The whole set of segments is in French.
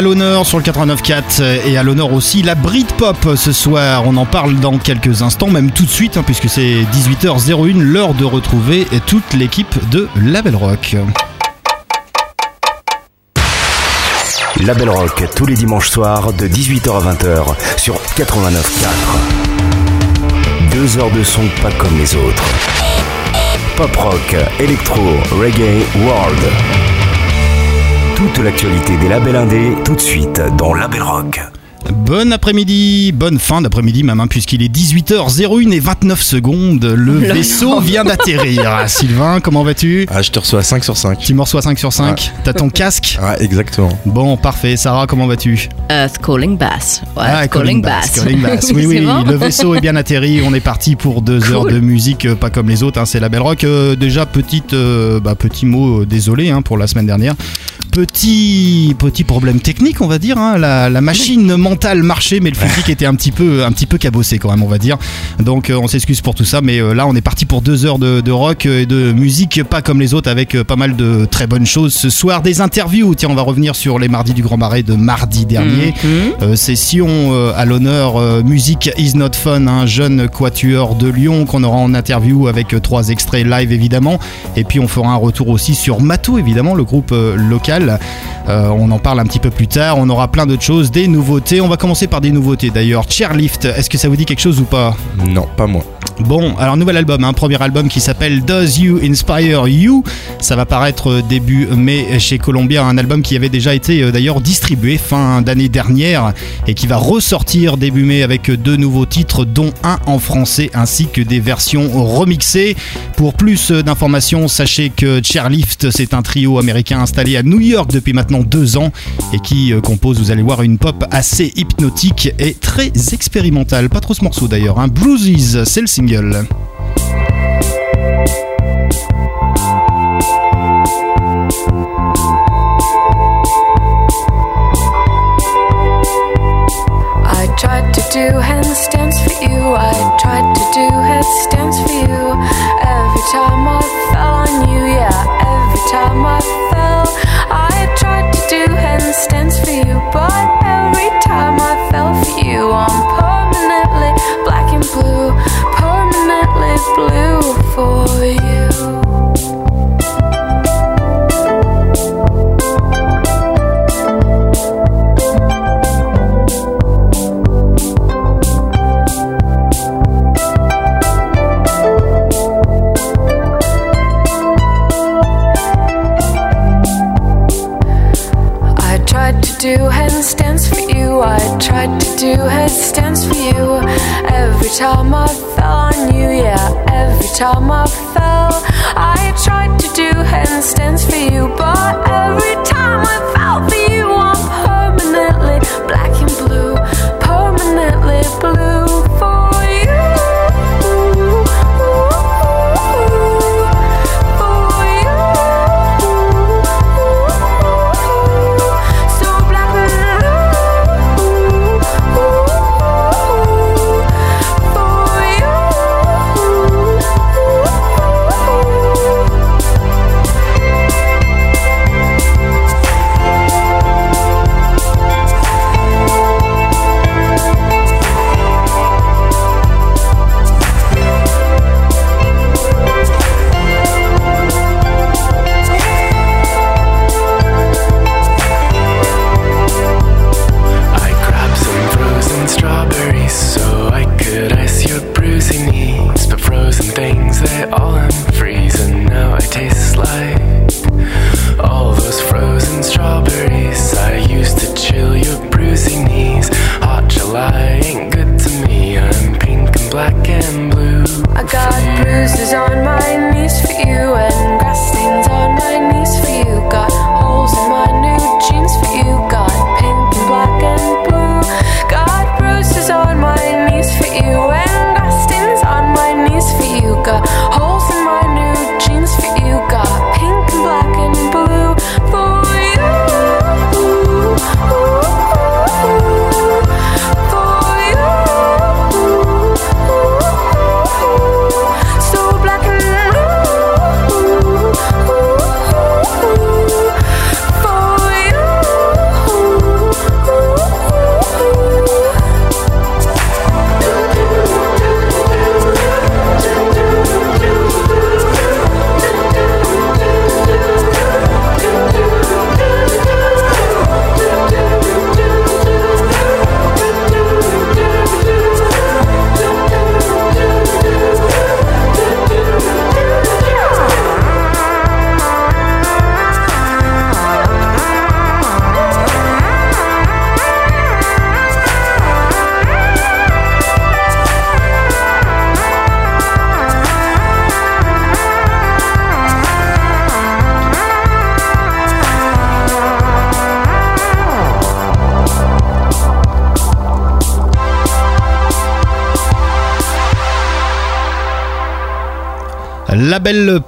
À l'honneur sur le 89.4 et à l'honneur aussi la Britpop ce soir. On en parle dans quelques instants, même tout de suite, hein, puisque c'est 18h01, l'heure de retrouver toute l'équipe de Label Rock. Label Rock tous les dimanches soirs de 18h à 20h sur 89.4. Deux heures de son pas comme les autres. Pop rock, électro, reggae, world. Toute l'actualité des labels indés, tout de suite dans Label Rock. Bon après-midi, bonne fin d'après-midi même, hein, puisqu'il est 18h01 et 29 secondes. Le vaisseau vient d'atterrir. Sylvain, comment vas-tu? Ah, je te reçois 5 sur 5. Tu me reçois 5 sur 5 T'as ton casque? Ah, exactement. Bon, parfait. Sarah, comment vas-tu? Earth Calling Bass. Ouais, Ah, calling, Bass. calling bass. Oui, oui, bon le vaisseau est bien atterri. On est parti pour deux Cool. heures de musique, euh, pas comme les autres. hein, c'est la belle rock. Euh, déjà, petite, euh, bah, petit mot, euh, désolé hein, pour la semaine dernière. Petit, petit problème technique, on va dire. hein. La, la machine mentale marchait, mais le physique était un petit peu, un petit peu cabossé quand même, on va dire. Donc, euh, on s'excuse pour tout ça, mais euh, là, on est parti pour deux heures de, de rock et de musique, pas comme les autres, avec euh, pas mal de très bonnes choses. Ce soir, des interviews. Tiens, on va revenir sur les mardis du Grand Marais de mardi dernier. Euh, session euh, à l'honneur euh, Music is not fun, un jeune quatuor de Lyon qu'on aura en interview avec euh, trois extraits live évidemment. Et puis on fera un retour aussi sur Mato évidemment, le groupe euh, Euh, on en parle un petit peu plus tard. On aura plein d'autres choses, des nouveautés. On va commencer par des nouveautés d'ailleurs. Chairlift, est-ce que ça vous dit quelque chose ou pas? Non, pas moi. Bon, alors nouvel album, un premier album qui s'appelle Does You Inspire You? Ça va paraître début mai chez Columbia, un album qui avait déjà été euh, d'ailleurs distribué fin d'année dernière et qui va ressortir début mai avec deux nouveaux titres, dont un en français ainsi que des versions remixées. Pour plus euh, d'informations, sachez que Chairlift, c'est un trio américain installé à New York depuis maintenant deux ans et qui euh, compose, vous allez voir, une pop assez hypnotique et très expérimentale. Pas trop ce morceau d'ailleurs, hein. Bruises, c'est le single. Do handstands for you. But every time I fell for you, I'm permanently black and blue. Permanently blue for you. Do headstands for you. Every time I fell on you, yeah. Every time I fell, I tried to do handstands for you. But every time I fell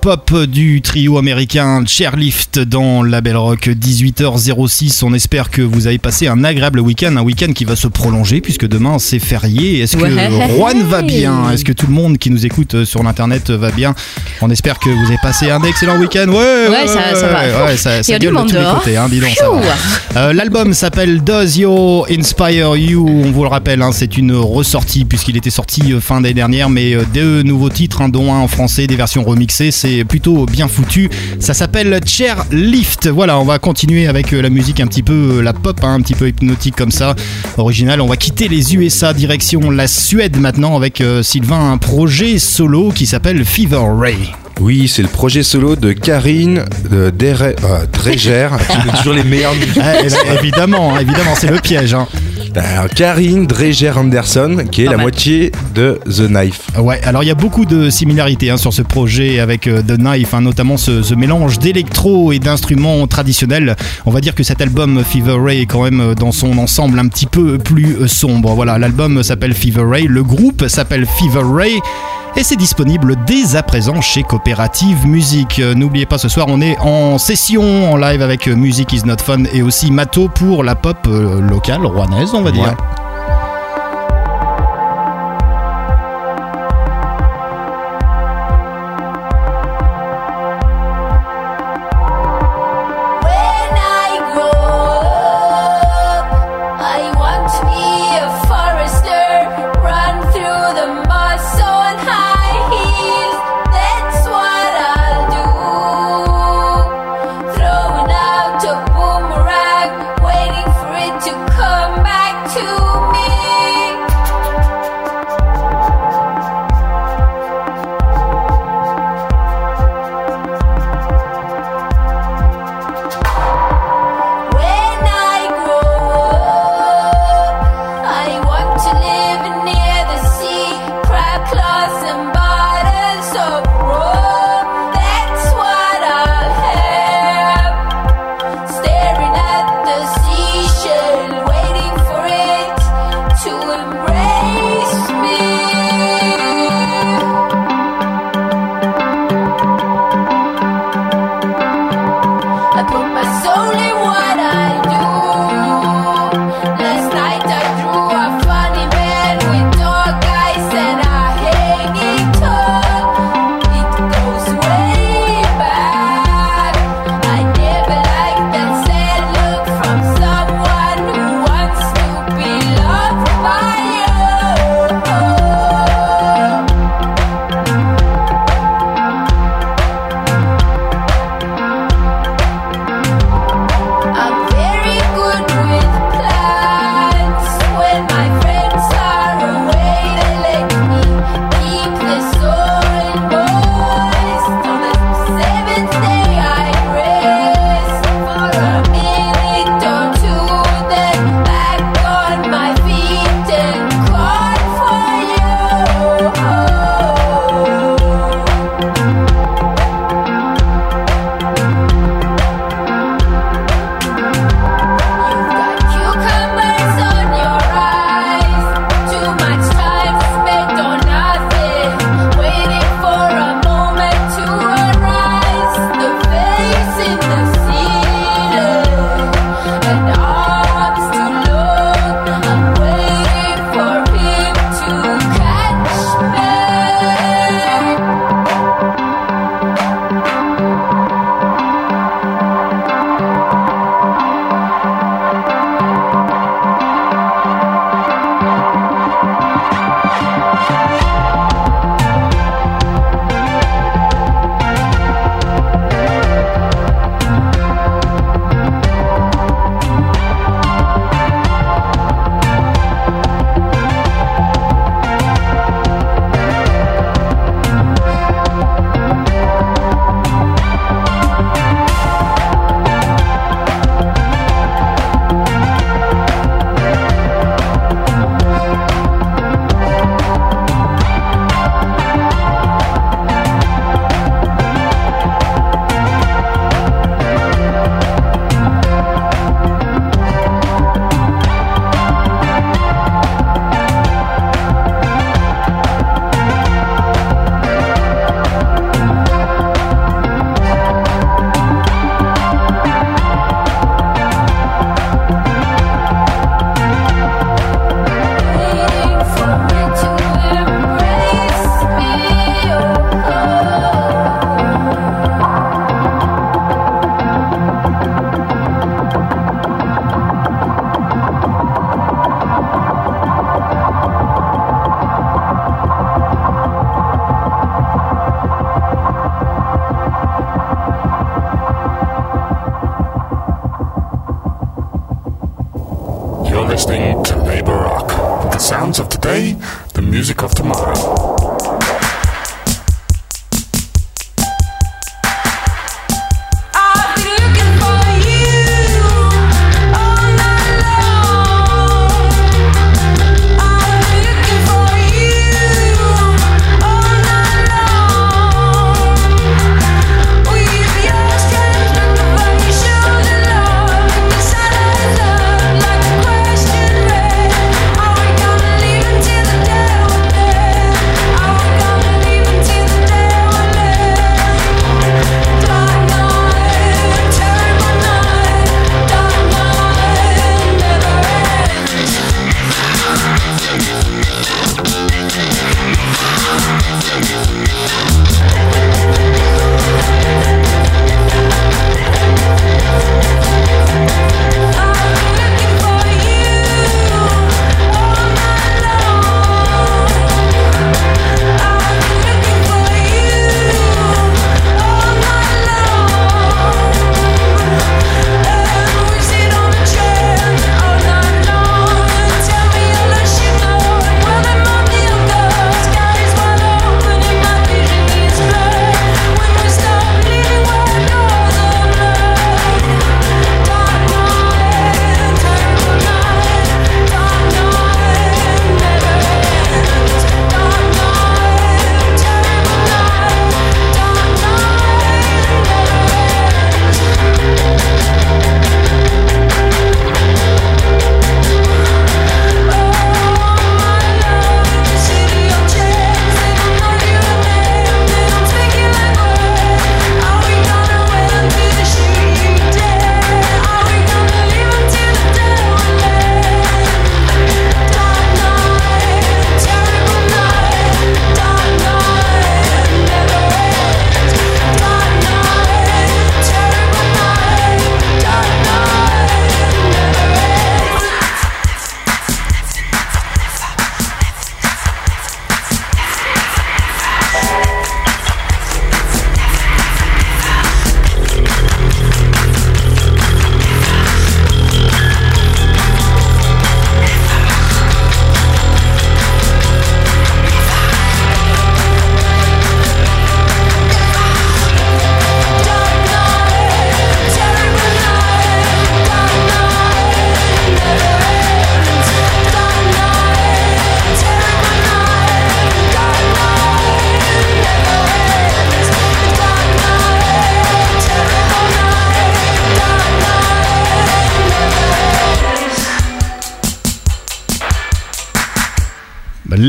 pop du trio américain Chairlift dans Label Rock 18h06. On espère que vous avez passé un agréable week-end, un week-end qui va se prolonger puisque demain c'est férié. Est-ce que Ouais. Juan va bien? Est-ce que tout le monde qui nous écoute sur l'internet va bien? On espère que vous avez passé un excellent week-end. Ouais, Ouais, ça- ça va. ouais, ça, Il ça y a du gueule de tous les côtés. Hein, ça va. Euh, L'album s'appelle Does Your Inspire You? On vous le rappelle, hein, c'est une ressortie puisqu'il était sorti euh, fin d'année dernière, mais euh, deux nouveaux titres, hein, dont un en français, des versions remixées. C'est plutôt bien foutu. Ça s'appelle Chair Lift. Voilà, on va continuer avec euh, la musique un petit peu, euh, la pop, hein, un petit peu hypnotique comme ça, original. On va quitter les USA direction la Suède maintenant avec euh, Sylvain un projet solo qui s'appelle Fever Ray. Oui, c'est le projet solo de Karine euh, Dreger, qui met toujours les meilleurs. Ah, évidemment, évidemment, c'est le piège. hein. Alors, Karine Dreger Anderson, qui est Pas la mal. moitié de The Knife. Ouais, alors il y a beaucoup de similarités hein, sur ce projet avec euh, The Knife, hein, notamment ce, ce mélange d'électro et d'instruments traditionnels. On va dire que cet album Fever Ray est quand même euh, dans son ensemble un petit peu plus euh, sombre. Voilà, l'album s'appelle Fever Ray, le groupe s'appelle Fever Ray. Et c'est disponible dès à présent chez Coopérative Musique. Euh, N'oubliez pas, ce soir, on est en session, en live avec Music is Not Fun et aussi Mato pour la pop euh, locale, rouennaise, on va dire.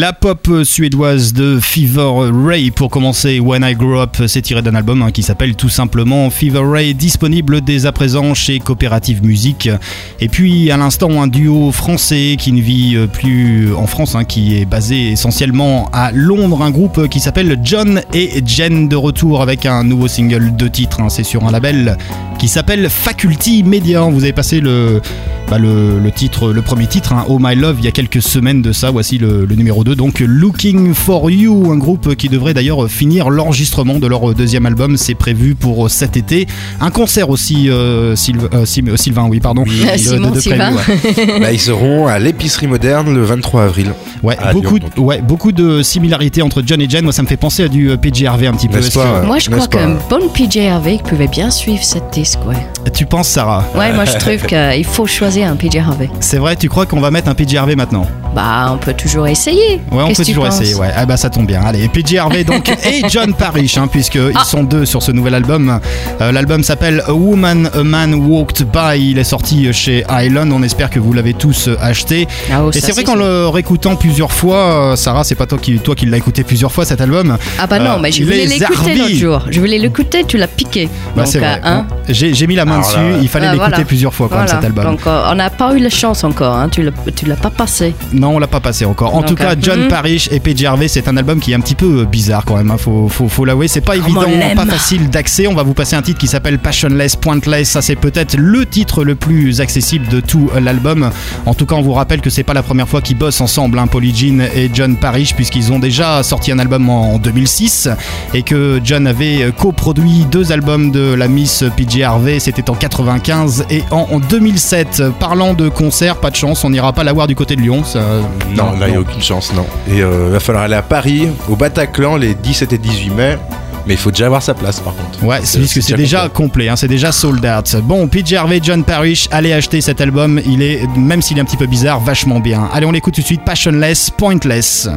La pop suédoise de Fever Ray pour commencer When I Grow Up, c'est tiré d'un album hein, qui s'appelle tout simplement Fever Ray, disponible dès à présent chez Coopérative Musique. Et puis à l'instant un duo français qui ne vit euh, plus en France, hein, qui est basé essentiellement à Londres, un groupe qui s'appelle John et Jen de retour avec un nouveau single de titre, hein, c'est sur un label qui s'appelle Faculty Media. Vous avez passé le, bah, le, titre, le premier titre, Oh My Love, il y a quelques semaines de ça. Voici le, le numéro 2, donc Looking for You, un groupe qui devrait d'ailleurs finir l'enregistrement de leur deuxième album. C'est prévu pour cet été. Un concert aussi, euh, Sylv- euh, euh, Sylvain, oui, pardon. de- Simon de prévu, Sylvain. ouais. Bah, ils seront à l'épicerie moderne le 23 avril. Ouais, beaucoup, Lyon, ouais, beaucoup de similarités entre John et Jen. Moi, ça me fait penser à du PJRV un petit peu. Pas, que- Moi, je crois qu'un bon PJ Harvey pouvait bien suivre cette disque, ouais. Tu penses, Sarah? Ouais, moi, je trouve qu'il faut choisir un PJ Harvey. C'est vrai, tu crois qu'on va mettre un PJRV maintenant? Bah, on peut toujours essayer. Ouais, on peut toujours essayer. Ouais. Ah bah ça tombe bien. Allez, PJ Harvey donc et John Parrish, hein, puisque Ah. ils sont deux sur ce nouvel album. Euh, L'album s'appelle A Woman, A Man Walked By. Il est sorti chez Island. On espère que vous l'avez tous euh, acheté. Ah, oh, et c'est vrai qu'en le réécoutant plusieurs fois, euh, Sarah, c'est pas toi qui, toi qui l'as écouté plusieurs fois cet album. Ah bah non, Euh, mais je voulais l'écouter l'autre jour. Je voulais l'écouter, tu l'as piqué. Bah, c'est euh, vrai. hein, J'ai j'ai mis la main Alors dessus. là, Il fallait Ah, l'écouter voilà. plusieurs fois quand même cet album. Donc, euh, on n'a pas eu la chance encore, hein. tu l'as tu l'as pas passé. Non, on l'a pas passé encore. En Donc, tout cas, euh, John Parrish et PJ Harvey, c'est un album qui est un petit peu euh, bizarre quand même, hein, faut, faut, faut l'avouer. C'est pas évident, pas facile d'accès. On va vous passer un titre qui s'appelle Passionless, Pointless. Ça, c'est peut-être le titre le plus accessible de tout euh, l'album. En tout cas, on vous rappelle que c'est pas la première fois qu'ils bossent ensemble, hein, Polly Jean et John Parrish, puisqu'ils ont déjà sorti un album en 2006 et que John avait euh, coproduit deux albums de la Miss PJ Harvey. C'était en 95 et en en 2007. Parlant de concert, pas de chance, on n'ira pas la voir du côté de Lyon. ça- Non, là, il n'y a aucune chance, non. Et euh, va falloir aller à Paris, au Bataclan, les 17 et 18 mai. Mais il faut déjà avoir sa place, par contre. Ouais, c'est puisque c'est déjà complet. complet, hein, c'est déjà sold out. Bon, PJ Harvey, John Parrish, allez acheter cet album. Il est, même s'il est un petit peu bizarre, vachement bien. Allez, on l'écoute tout de suite. Passionless, Pointless.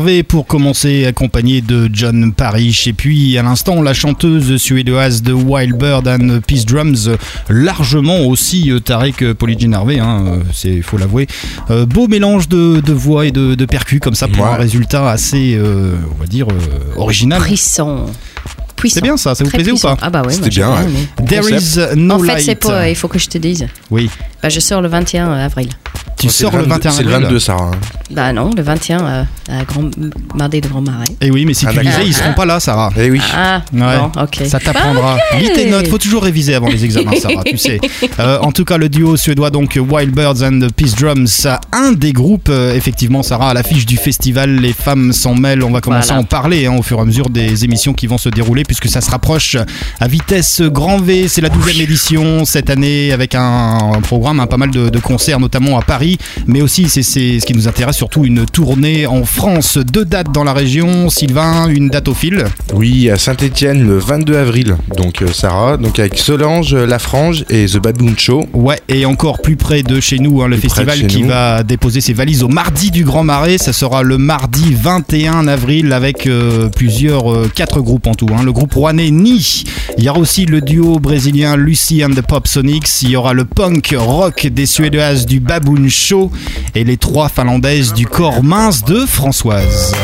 Harvey pour commencer, accompagné de John Parrish. Et puis à l'instant, la chanteuse suédoise de Wild Bird and Peace Drums, largement aussi euh, tarée que Polly Jean Harvey, hein, euh, c'est faut l'avouer. Euh, beau mélange de, de voix et de, de percus comme ça pour Ouais. un résultat assez, euh, on va dire, euh, original. Puissant. C'est bien ça, ça vous plaisait ou pas Ah bah ouais, C'était bien, ouais. There is no en fait, light. c'est pas. Il faut que je te dise. Oui, Bah, je sors le 21 avril. Tu C'est sors le 21 C'est le avril. 22, Sarah. hein. Bah non, le 21 euh, à Grand Mardi de Grand Marais. Et oui, mais si Ah, tu disais, ils seront pas là, Sarah. Eh oui. Ah, Ouais, bon, ok. ça t'apprendra. Bah. Lis tes notes, faut toujours réviser avant les examens, Sarah, tu sais. Euh, en tout cas, le duo suédois, donc Wild Birds and Peace Drums, un des groupes, euh, effectivement, Sarah, à l'affiche du festival Les Femmes s'en mêlent. On va commencer Voilà. à en parler hein, au fur et à mesure des émissions qui vont se dérouler, puisque ça se rapproche à vitesse grand V. C'est la 12e édition cette année, avec un, un programme, hein, pas mal de, de concerts, notamment à Paris, mais aussi, c'est ce qui nous intéresse, surtout une tournée en France. Deux dates dans la région, Sylvain, une date au fil. Oui, à Saint-Etienne le 22 avril. Donc, euh, Sarah, donc avec Solange, La Frange et The Baboon Show. Ouais, et encore plus près de chez nous, hein, le Plus festival qui nous. va déposer ses valises au mardi du Grand Marais. Ça sera le mardi 21 avril avec euh, plusieurs, euh, quatre groupes en tout. hein. Le groupe rouennais Ni. Il y aura aussi le duo brésilien Lucy and the Pop Sonics. Il y aura le punk rock des Suédoises du Baboon Show et les trois finlandaises du corps mince de Françoise.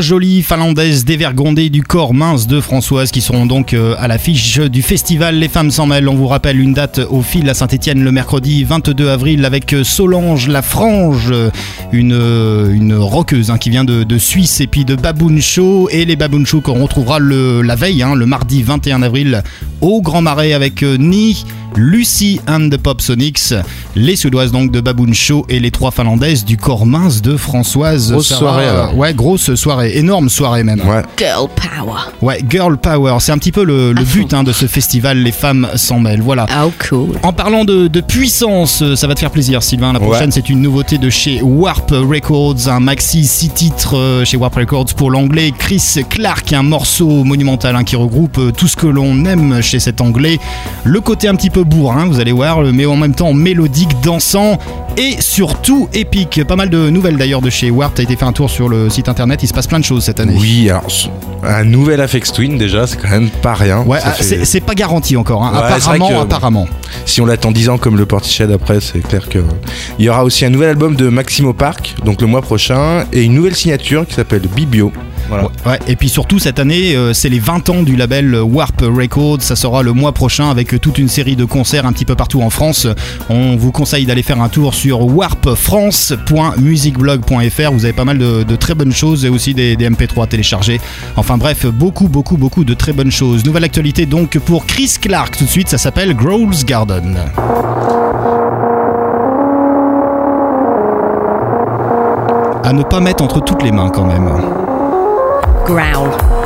Jolies finlandaises dévergondées du corps mince de Françoise qui seront donc euh, à l'affiche du festival Les Femmes sans mêlent. On vous rappelle une date au fil à Saint-Etienne le mercredi 22 avril avec euh, Solange La Frange, une, euh, une hein, qui vient de, Suisse et puis de Baboon et les Baboon qu'on retrouvera la veille, hein, le mardi 21 avril au Grand Marais avec Ni, Lucy and the Pop Sonics, les Suédoises donc de Baboon Show et les trois Finlandaises du corps mince de Françoise. Grosse Sarah. soirée, alors. Ouais, grosse soirée, énorme soirée même. Ouais. Girl power. Ouais, Girl Power, c'est un petit peu le, le À but hein, de ce festival Les Femmes s'en mêlent. Voilà. Oh, cool. En parlant de, de puissance, euh, ça va te faire plaisir Sylvain. La prochaine Ouais. c'est une nouveauté de chez Warp Records, un maxi 6 titres euh, chez Warp Records pour l'anglais Chris Clark, un morceau monumental hein, qui regroupe euh, tout ce que l'on aime chez cet anglais. Le côté un petit peu bourrin, vous allez voir, mais en même temps mélodique, dansant et surtout épique. Pas mal de nouvelles d'ailleurs de chez Warp. T'as été fait un tour sur le site internet, il se passe plein de choses cette année. Oui, alors un nouvel Afex Twin déjà, c'est quand même pas rien. Ouais, ah, fait- c'est pas garanti encore. hein. Ouais, apparemment, que- apparemment. Si on l'attend 10 ans comme le Portiched après, c'est clair que. Il y aura aussi un nouvel album de Maximo Park, donc le mois prochain, et une nouvelle signature qui s'appelle Bibio. Ouais. Et puis surtout cette année, euh, c'est les 20 ans du label Warp Records. Ça sera le mois prochain avec toute une série de concerts un petit peu partout en France. On vous conseille d'aller faire un tour sur warpfrance.musicblog.fr. Vous avez pas mal de, très bonnes choses et aussi des, des MP3 à télécharger. Enfin bref, beaucoup, beaucoup, beaucoup de très bonnes choses. Nouvelle actualité donc pour Chris Clark. Tout de suite, ça s'appelle Growl's Garden. À ne pas mettre entre toutes les mains quand même. Growl.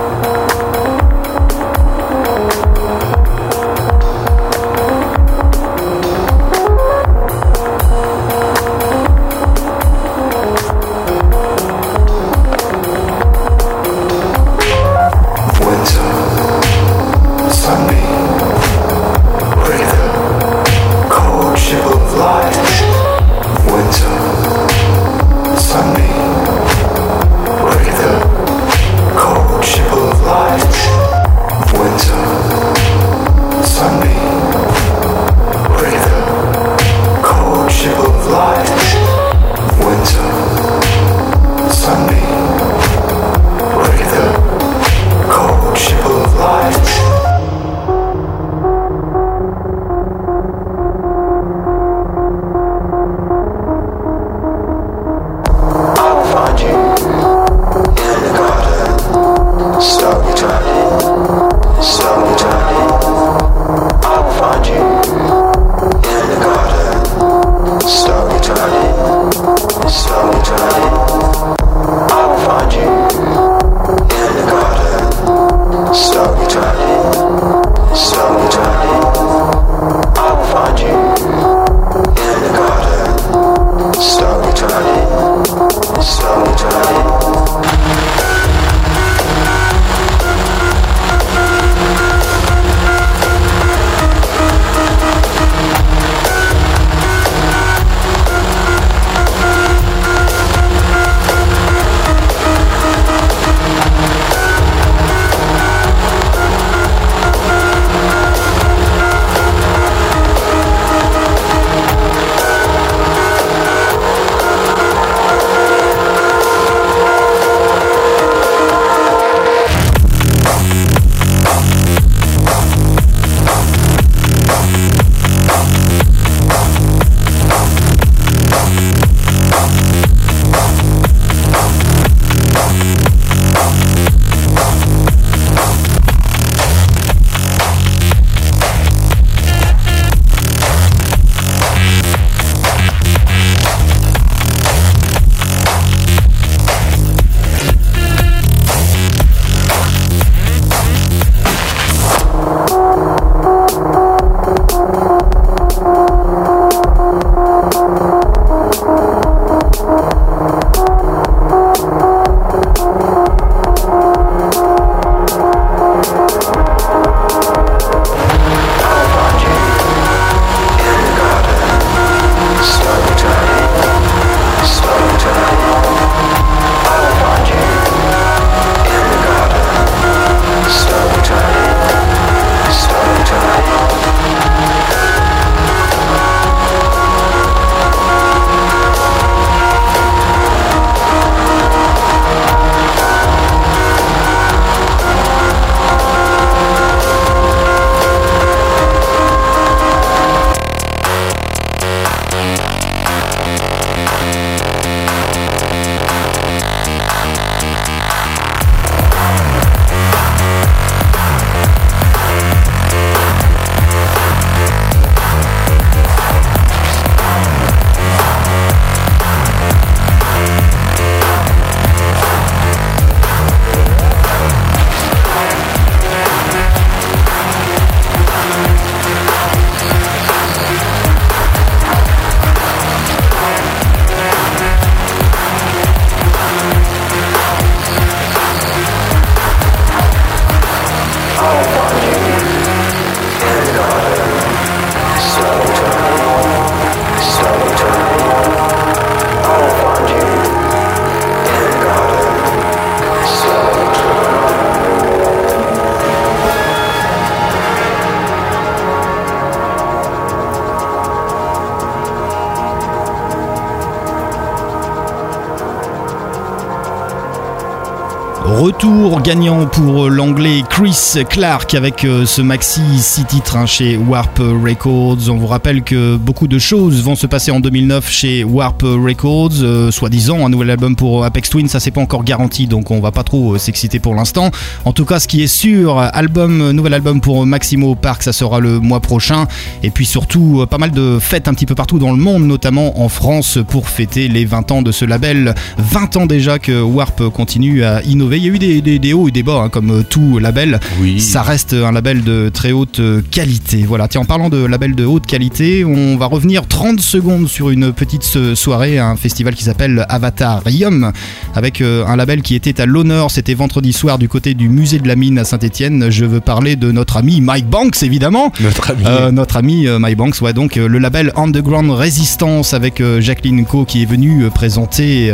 Retour gagnant pour l'anglais Chris Clark avec euh, ce maxi 6 titres hein, chez Warp Records. On vous rappelle que beaucoup de choses vont se passer en 2009 chez Warp Records. Euh, Soi-disant, un nouvel album pour Apex Twin, ça c'est pas encore garanti donc on va pas trop euh, s'exciter pour l'instant. En tout cas, ce qui est sûr, nouvel album pour Maximo Park, ça sera le mois prochain. Et puis surtout, euh, pas mal de fêtes un petit peu partout dans le monde, notamment en France pour fêter les 20 ans de ce label. 20 ans déjà que Warp continue à innover. Il y a eu des, des- des hauts et des bas, hein, comme euh, tout label. Oui. Ça reste un label de très haute euh, qualité. Voilà, tiens, en parlant de label de haute qualité, on va revenir 30 secondes sur une petite euh, soirée, un festival qui s'appelle Avatarium, avec euh, un label qui était à l'honneur. C'était vendredi soir du côté du musée de la mine à Saint-Etienne. Je veux parler de notre ami Mike Banks, évidemment. Notre ami. Euh, notre ami euh, Mike Banks, ouais, donc le label Underground Resistance avec Jacqueline Co qui est venue présenter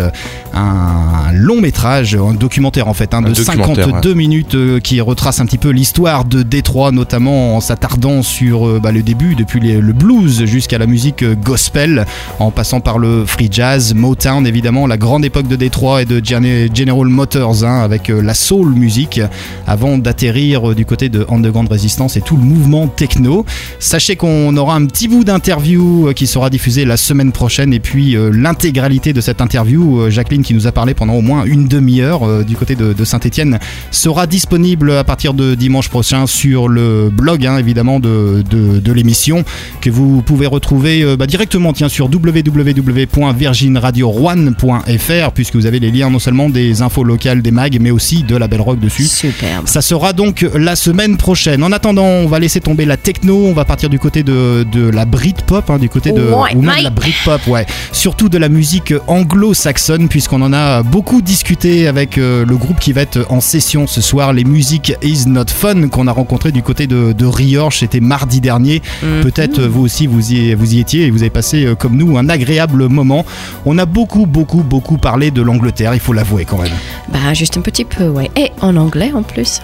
un long métrage, un documentaire en fait, hein, de documentaire, 52 minutes qui retrace un petit peu l'histoire de Détroit, notamment en s'attardant sur bah, le début, depuis les- le blues jusqu'à la musique gospel, en passant par le free jazz, Motown évidemment, la grande époque de Détroit et de Gene- General Motors hein, avec euh, la soul music, avant d'atterrir euh, du côté de Underground Resistance et tout le mouvement techno. Sachez qu'on aura un petit bout d'interview euh, qui sera diffusé la semaine prochaine et puis l'intégralité de cette interview, Jacqueline qui nous a parlé pendant au moins une demi-heure du côté de, Saint-Etienne, sera disponible à partir de dimanche prochain sur le blog hein, évidemment de, de, l'émission que vous pouvez retrouver bah, directement tiens, sur www.virginradio1.fr puisque vous avez les non seulement des infos locales des mags mais aussi de la Belle Rock dessus. Superbe. Ça sera donc la semaine prochaine. En attendant, on va laisser tomber la techno, on va partir du côté de, de la Britpop, hein, du côté de Ouais, ou même la Britpop, ouais. Surtout de la musique anglo-saxonne, puisqu'on en a beaucoup discuté avec euh, le groupe qui va être en session ce soir, les musiques Is Not Fun, qu'on a rencontré du côté de, de Riorge, c'était mardi dernier. Mhm. Peut-être euh, vous aussi vous y, vous y étiez et vous avez passé euh, comme nous un agréable moment. On a beaucoup, beaucoup, beaucoup parlé de l'Angleterre, il faut l'avouer quand même. Bah, juste un petit peu, ouais. Et en anglais en plus.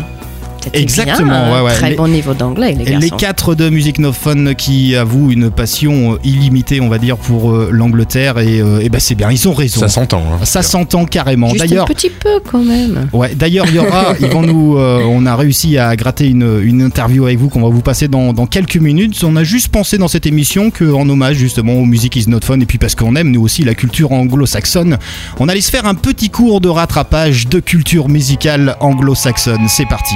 C'était Exactement, bien, ouais, ouais. Très Les- bon niveau d'anglais, les quatre de Music No Fun qui avouent une passion euh, illimitée, on va dire, pour euh, l'Angleterre et, euh, et ben c'est bien, ils ont raison. Ça s'entend. hein. Ça s'entend carrément. Juste un D'ailleurs, petit peu quand même. ouais, d'ailleurs, il y aura, ils vont nous, euh, on a réussi à gratter une, une interview avec vous qu'on va vous passer dans, dans quelques minutes. On a juste pensé dans cette émission qu'en hommage justement aux Music Is Not Fun et puis parce qu'on aime nous aussi la culture anglo-saxonne, on allait se faire un petit cours de rattrapage de culture musicale anglo-saxonne. C'est parti.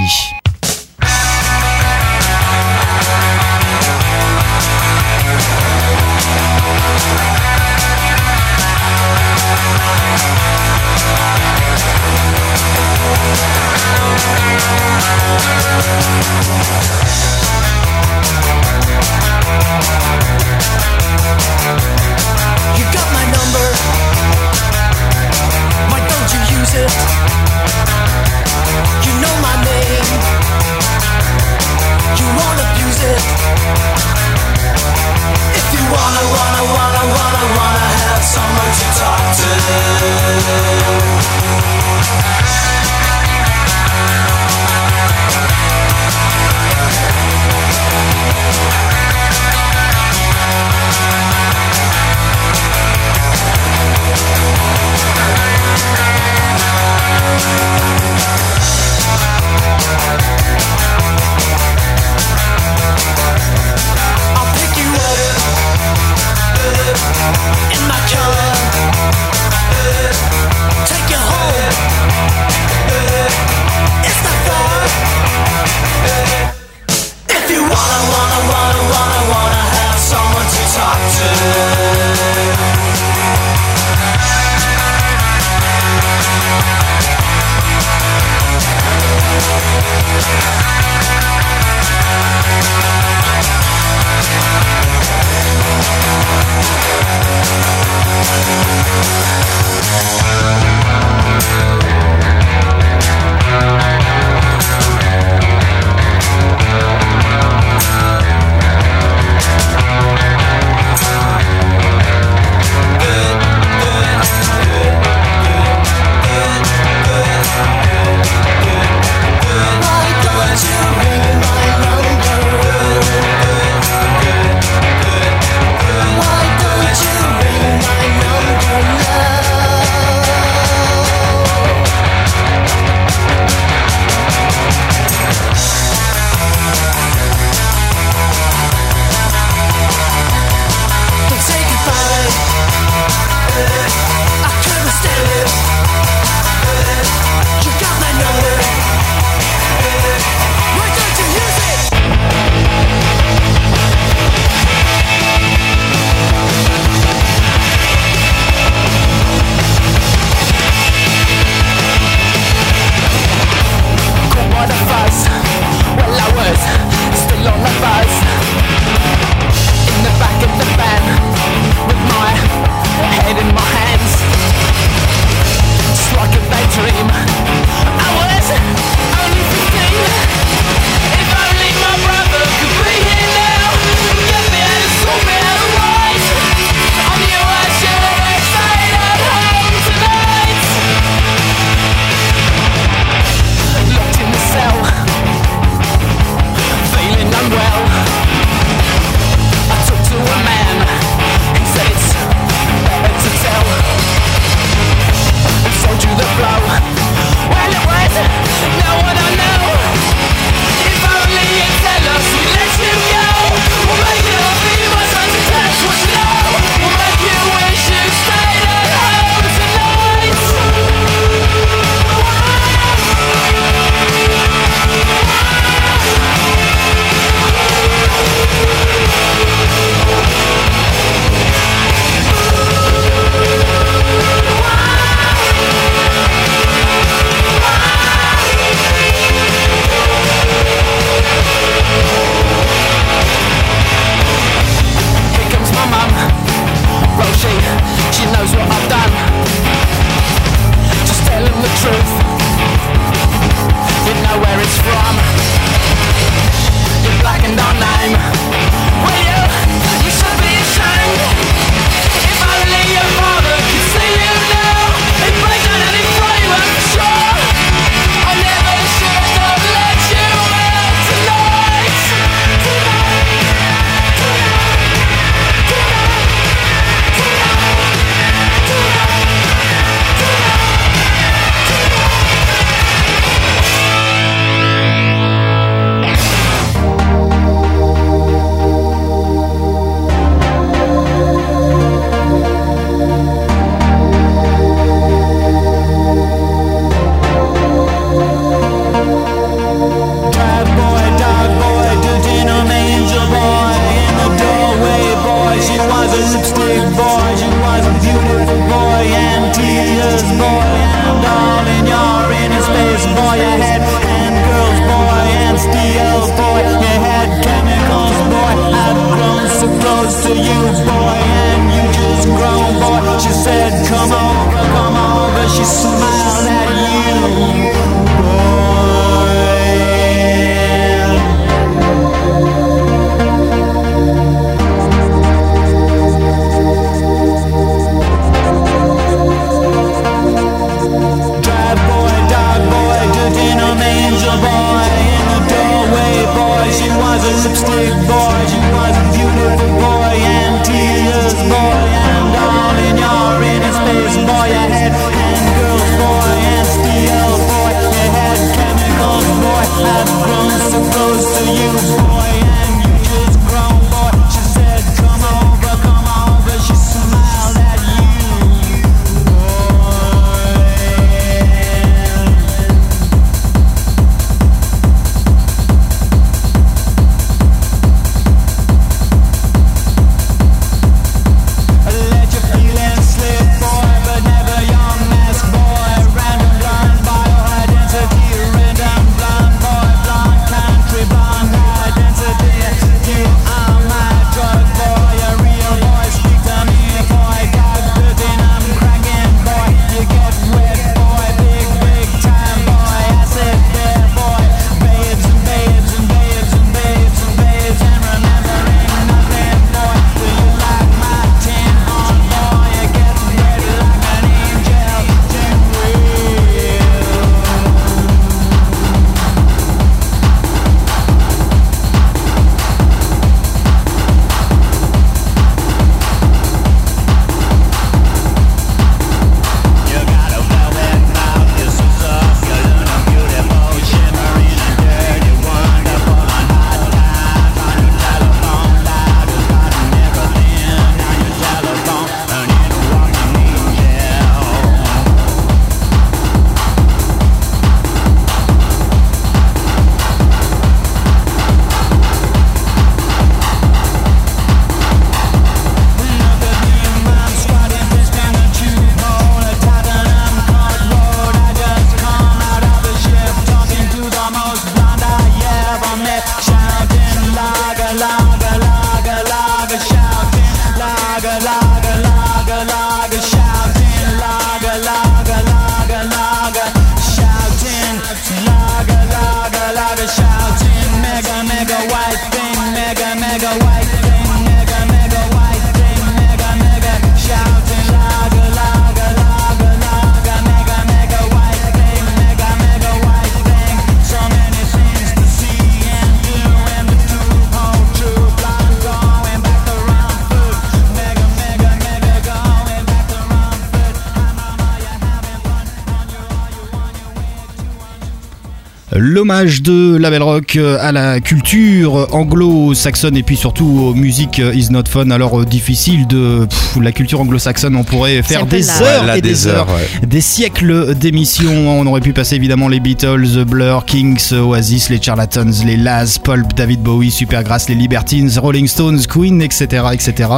L'hommage de Label Rock euh, à la culture anglo-saxonne et puis surtout aux musiques euh, is not fun. Alors euh, difficile de pff, la culture anglo-saxonne, on pourrait faire des la- heures et des, des heures, heures, ouais. des siècles d'émissions. On aurait pu passer évidemment les Beatles, The Blur, Kings, Oasis, les Charlatans, les Laz, Pulp, David Bowie, Supergrass, les Libertines, Rolling Stones, Queen, etc., etc.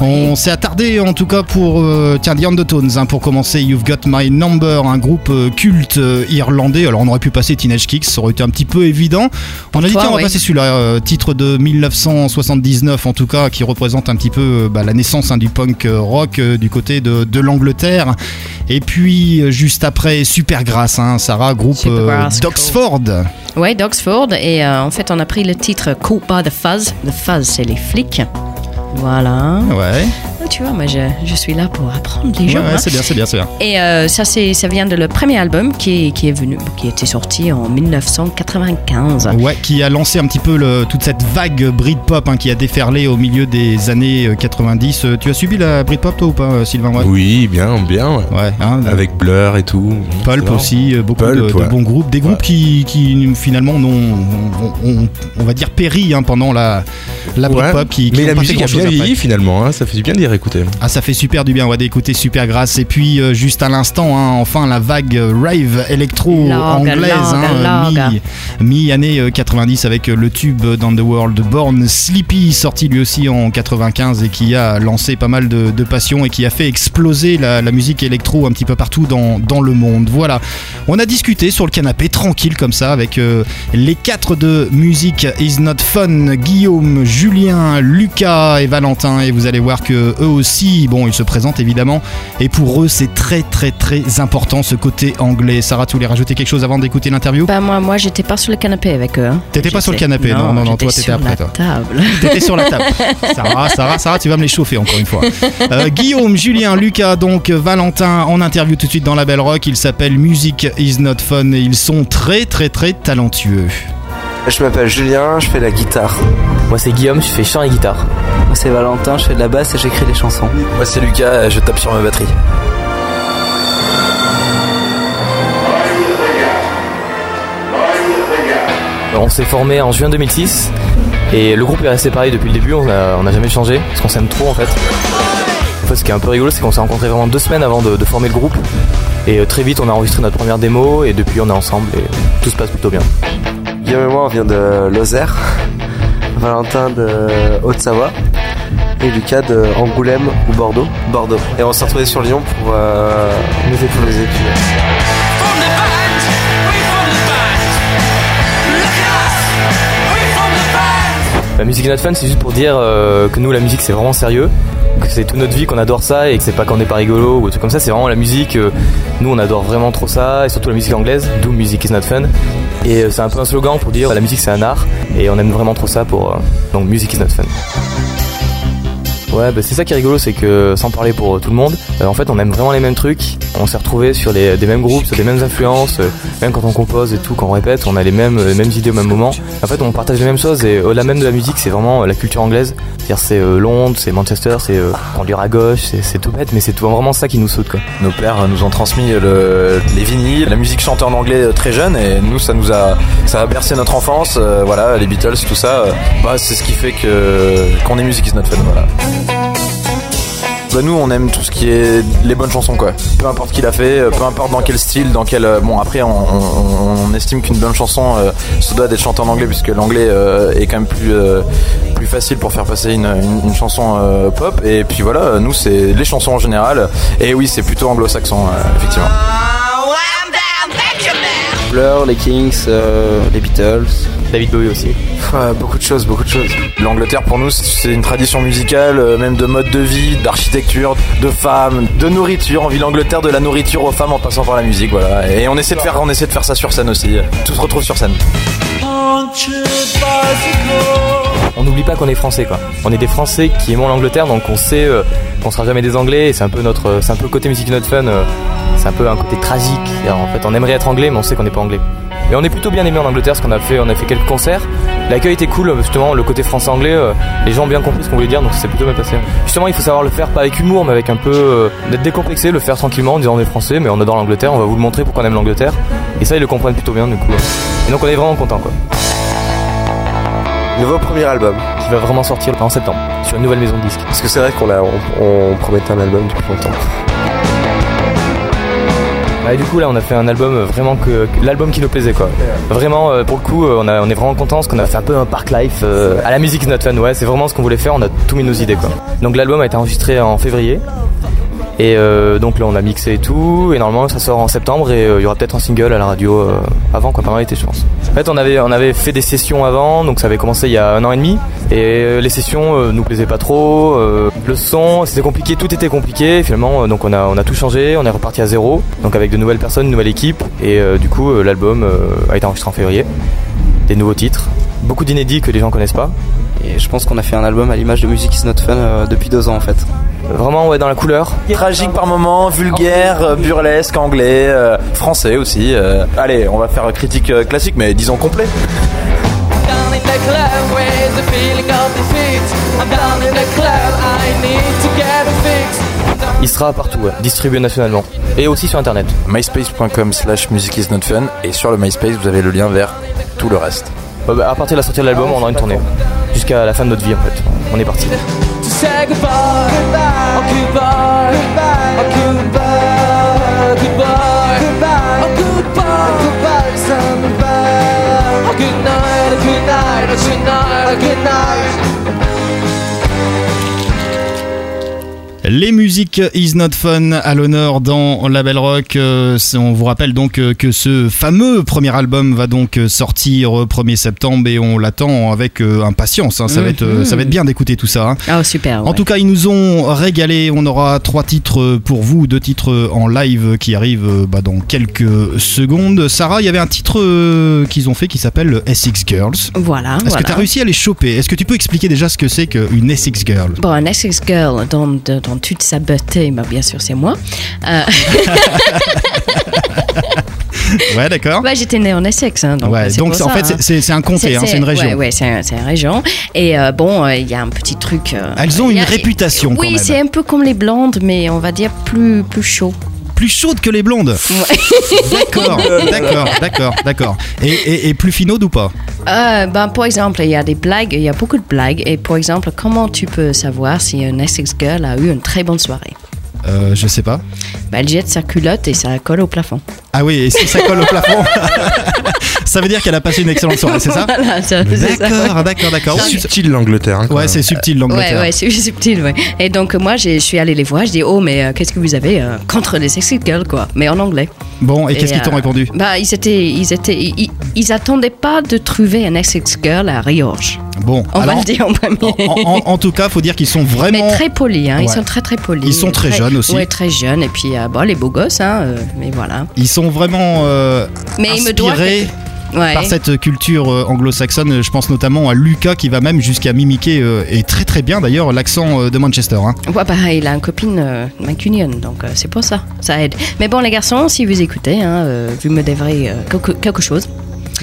On s'est attardé en tout cas pour euh, tiens The Undertones hein, pour commencer. You've Got My Number, un groupe culte irlandais. Alors on aurait pu passer Teenage Kicks, ça aurait été un petit peu évident. On a dit toi, tiens on va passer celui-là, titre de 1979 en tout cas, qui représente un petit peu euh, bah, la naissance hein, du punk euh, rock euh, du côté de, de l'Angleterre. Et puis juste après Supergrass, hein, Sarah, groupe d'Oxford. Ouais, d'Oxford. Et en fait, on a pris le titre Caught by the Fuzz. The Fuzz, c'est les flics. Voilà. Ouais, Tu vois, moi, je, je suis là pour apprendre les gens. ouais, hein. c'est bien, c'est bien, c'est bien. Et euh, ça, c'est, ça vient de le premier album qui est, qui est venu, qui était sorti en 1995. Ouais, qui a lancé un petit peu le- toute cette vague Britpop hein, qui a déferlé au milieu des années euh, 90. Euh, Tu as subi la Britpop toi ou pas, euh, Sylvain ouais. Oui, bien, bien. ouais. Ouais, hein, Avec Blur et tout. Pulp aussi, euh, beaucoup Pulp, de, bons groupes, des groupes Ouais. qui, qui finalement n'ont, on, va dire péri hein, pendant la, la Ouais. Britpop, qui, qui Mais la musique a bien vieilli finalement, hein, ça fait du bien d'y réécouter. Ah, ça fait super du bien, on va d'écouter super grasse. Et puis, euh, juste à l'instant, hein, enfin, la vague euh, rave électro anglaise, hein, mi- mi-année euh, 90 avec euh, le tube Down the World Born Sleepy, sorti lui aussi en 95 et qui a lancé pas mal de, de passion et qui a fait exploser la, la musique électro un petit peu partout dans, dans le monde. Voilà, on a discuté sur le canapé tranquille comme ça avec euh, les quatre de musique is not fun, Guillaume, Julien, Lucas et Valentin et vous allez voir que eux aussi, bon, ils se présentent évidemment et pour eux c'est très très très important ce côté anglais. Sarah, tu voulais rajouter quelque chose avant d'écouter l'interview? Bah, moi, moi j'étais pas sur le canapé avec eux. hein. T'étais pas sur le canapé, non, non, non, toi, t'étais après, toi. T'étais sur la table. Sarah, Sarah, Sarah, tu vas me les chauffer encore une fois. Euh, Guillaume, Julien, Lucas, donc Valentin en interview tout de suite dans la Belle Rock. Il s'appelle Music is not fun et ils sont très très très talentueux. Je m'appelle Julien, je fais la guitare. Moi c'est Guillaume, je fais chant et guitare. Moi c'est Valentin, je fais de la basse et j'écris des chansons. Moi c'est Lucas, je tape sur ma batterie. On s'est formé en juin 2006 et le groupe est resté pareil depuis le début, on a, on a jamais changé parce qu'on s'aime trop en fait. En fait ce qui est un peu rigolo c'est qu'on s'est rencontrés vraiment deux semaines avant de, de former le groupe et euh, très vite on a enregistré notre première démo et depuis on est ensemble et tout se passe plutôt bien. Guillaume et moi on vient de Lozère, Valentin de Haute-Savoie et Lucas de Angoulême ou Bordeaux. Bordeaux. Et on s'est retrouvés sur Lyon pour euh, les études. Pour les études. La musique not fun c'est juste pour dire euh, que nous la musique c'est vraiment sérieux, c'est toute notre vie qu'on adore ça et que c'est pas qu'on n'est pas rigolo ou des trucs comme ça, c'est vraiment la musique, euh, nous on adore vraiment trop ça et surtout la musique anglaise, d'où music is not fun. Et euh, c'est un peu un slogan pour dire la musique c'est un art et on aime vraiment trop ça pour euh, donc music is not fun. Ouais, bah c'est ça qui est rigolo, c'est que sans parler pour euh, tout le monde, euh, en fait on aime vraiment les mêmes trucs. On s'est retrouvés sur les, des mêmes groupes, sur des mêmes influences, euh, même quand on compose et tout, quand on répète, on a les mêmes, les mêmes idées au même moment. En fait, on partage les mêmes choses et au-delà même de la musique, c'est vraiment la culture anglaise. C'est-à-dire c'est Londres, c'est Manchester, c'est conduire à gauche, c'est tout bête, mais c'est vraiment ça qui nous saute quoi. Nos pères nous ont transmis le- les vinyles, la musique chantée en anglais très jeune et nous ça nous a ça a bercé notre enfance, voilà, les Beatles, tout ça. bah, c'est ce qui fait que qu'on est music is not fun, voilà. Bah nous on aime tout ce qui est les bonnes chansons quoi. Peu importe qui l'a fait, euh, peu importe dans quel style, dans quel euh, bon après on, on- on estime qu'une bonne chanson euh, se doit d'être chantée en anglais puisque l'anglais euh, est quand même plus euh, plus facile pour faire passer une, une- une chanson euh, pop et puis voilà nous c'est les chansons en général et oui c'est plutôt anglo-saxon euh, effectivement. Blur, les Kings, euh, les Beatles. David Bowie aussi. Ouais, beaucoup de choses, beaucoup de choses. L'Angleterre pour nous c'est une tradition musicale, euh, même de mode de vie, d'architecture, de femmes, de nourriture. On vit l'Angleterre de la nourriture aux femmes en passant par la musique, voilà. Et on essaie de faire, on essaie de faire ça sur scène aussi. Tout se retrouve sur scène. On n'oublie pas qu'on est français quoi. On est des français qui aimons l'Angleterre donc on sait euh, qu'on sera jamais des anglais et c'est un peu notre euh, c'est un peu le côté musique not fun euh, c'est un peu un côté tragique. En fait on aimerait être anglais mais on sait qu'on n'est pas anglais. Et on est plutôt bien aimé en Angleterre parce qu'on a fait on a fait quelques concerts. L'accueil était cool justement le côté français anglais euh, les gens ont bien compris ce qu'on voulait dire donc c'est plutôt bien passé. Justement il faut savoir le faire pas avec humour mais avec un peu euh, d'être décomplexé, le faire tranquillement en disant on est français mais on adore l'Angleterre, on va vous le montrer pourquoi on aime l'Angleterre. Et ça ils le comprennent plutôt bien du coup. Et donc on est vraiment content quoi. Nouveau premier album. Qui va vraiment sortir en septembre sur une nouvelle maison de disques. Parce que c'est vrai qu'on a, on, on promettait un album depuis longtemps. Ouais, du coup là on a fait un album euh, vraiment que, que l'album qui nous plaisait quoi. Vraiment euh, pour le coup euh, on, a, on est vraiment content parce qu'on a fait un peu un park life euh, à la musique is not fun ouais c'est vraiment ce qu'on voulait faire on a tout mis nos idées quoi. Donc l'album a été enregistré en février et euh, donc là on a mixé et tout. Et normalement ça sort en septembre et euh, il y aura peut-être un single à la radio euh, avant quoi pendant l'été je pense. En fait on avait on avait fait des sessions avant donc ça avait commencé il y a un an et demi. Et les sessions nous plaisaient pas trop le son c'était compliqué tout était compliqué. Finalement donc on a on a tout changé on est reparti à zéro. Donc avec de nouvelles personnes une nouvelle équipe. Et du coup l'album a été enregistré en février. Des nouveaux titres. Beaucoup d'inédits que les gens connaissent pas Et je pense qu'on a fait un album à l'image de Music is not fun euh, depuis deux ans en fait. vraiment ouais dans la couleur Tragique par moments, vulgaire, euh, burlesque, anglais, euh, français aussi. euh. Allez, on va faire critique classique, mais disons complet. il sera partout ouais, distribué nationalement et aussi sur internet myspace.com slash music is not fun et sur le MySpace vous avez le lien vers tout le reste. Euh, bah, à partir de la sortie de l'album on aura une tournée jusqu'à la fin de notre vie en fait. On est parti Les musiques Is Not Fun à l'honneur dans La Belle Rock. Euh, on vous rappelle donc euh, que ce fameux premier album va donc euh, sortir euh, 1er septembre et on l'attend avec impatience. hein. Ça, va être, Mhm. ça va être bien d'écouter tout ça. Oh, super. En ouais. tout cas, ils nous ont régalé. On aura trois titres pour vous, deux titres en live qui arrivent bah, dans quelques secondes. Sarah, il y avait un titre qu'ils ont fait qui s'appelle Essex Girls. Voilà. Est-ce voilà. que tu as réussi à les choper? Est-ce que tu peux expliquer déjà ce que c'est qu'une Essex Girl Bon, un Essex Girl dans, dans toute sa beauté, bah, bien sûr, c'est moi. Euh, Ouais, d'accord. bah, J'étais née en Essex. hein, donc Ouais, donc en fait, hein. c'est- un comté, hein, c'est une région. Ouais, ouais, c'est un- c'est une région. Et euh, bon, euh, il y a un petit truc. Elles ont une a- réputation quand Oui, c'est un peu comme les blondes, mais on va dire plus, plus chaud. Plus chaude que les blondes. D'accord, d'accord, d'accord, d'accord. Et, et, et plus finaude ou pas Euh, ben, par exemple, il y a des blagues, il y a beaucoup de blagues. Et par exemple, comment tu peux savoir si une Essex Girl a eu une très bonne soirée? Euh, Je sais pas. Elle jette sa culotte et ça colle au plafond. Ah oui, et si ça colle au plafond, ça veut dire qu'elle a passé une excellente soirée, c'est ça Voilà, ça- c'est ça, D'accord, ouais. d'accord, d'accord. C'est subtil l'Angleterre. hein, quand Ouais, même. c'est subtil Ouais, l'Angleterre. ouais, c'est subtil, ouais. Et donc, moi, j'ai- je suis allée les voir. Je dis, oh, mais euh, qu'est-ce que vous avez euh, contre les sexy girls, quoi Mais en anglais. Bon, et, qu'est-ce qu'ils t'ont euh, répondu Bah, ils étaient, ils étaient, ils, ils- ils attendaient pas de trouver un Essex girl à Riorge. Bon, On alors, va le dire en premier. en, en- en tout cas, faut dire qu'ils sont vraiment. Mais très polis, hein. ils sont très très polis. Ils sont très jeunes aussi. Ouais, très jeunes. Et puis, euh, bon, les beaux gosses, hein, euh, mais voilà. Ils sont vraiment euh, Mais il me doit inspirés Ouais. par cette culture euh, anglo-saxonne. Je pense notamment à Lucas qui va même jusqu'à mimiquer, euh, et très très bien d'ailleurs, l'accent euh, de Manchester. hein. Ouais, bah, il a une copine euh, mancunienne, donc euh, c'est pour ça, ça aide. Mais bon, les garçons, si vous écoutez, hein, euh, vous me devrez quelque chose.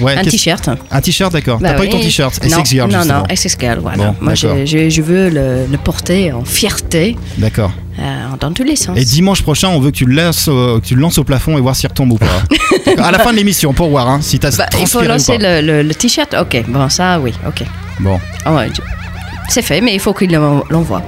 Ouais, un t-shirt. Un t-shirt, d'accord. Bah T'as pas eu ton t-shirt Essex Girl, Non, justement. non, Essex Girl, voilà. Bon, Moi, je, je- je veux le, le porter en fierté D'accord. euh, dans tous les sens. Et dimanche prochain, on veut que tu le lances, au- que tu le lances au plafond et voir s'il retombe ou pas. À la fin de l'émission, pour voir hein, si t'as Bah, il faut lancer le, le- le t-shirt. Ok, bon, ça, oui, ok. Bon. Ah c'est fait, mais il faut qu'il l'en- l'envoie.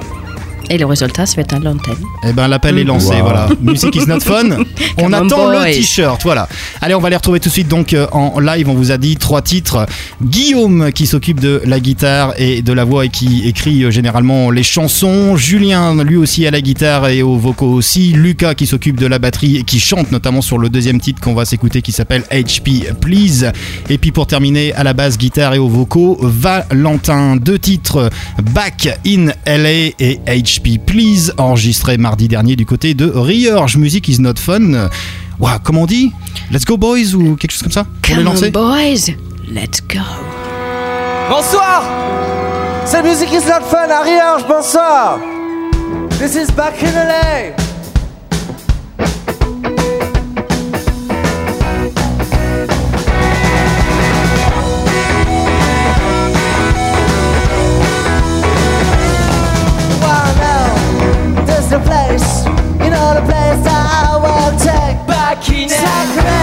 Et le résultat, ça va être à l'antenne. Eh ben l'appel est lancé, Wow. voilà. Music is not fun. on Come on, attend le boys. t-shirt, voilà. Allez, on va les retrouver tout de suite donc euh, en live. On vous a dit trois titres. Guillaume qui s'occupe de la guitare et de la voix et qui écrit euh, généralement les chansons. Julien lui aussi à la guitare et aux vocaux aussi. Lucas qui s'occupe de la batterie et qui chante notamment sur le deuxième titre qu'on va s'écouter qui s'appelle HP Please. Et puis pour terminer à la basse guitare et aux vocaux, Valentin. Deux titres Back in LA et HP Please enregistré mardi dernier du côté de Riorge. Music is not fun. Ouah, comment on dit Let's go boys ou quelque chose comme ça Pour les lancer boys, let's go. Bonsoir C'est Music is not fun à Riorge, bonsoir This is back in LA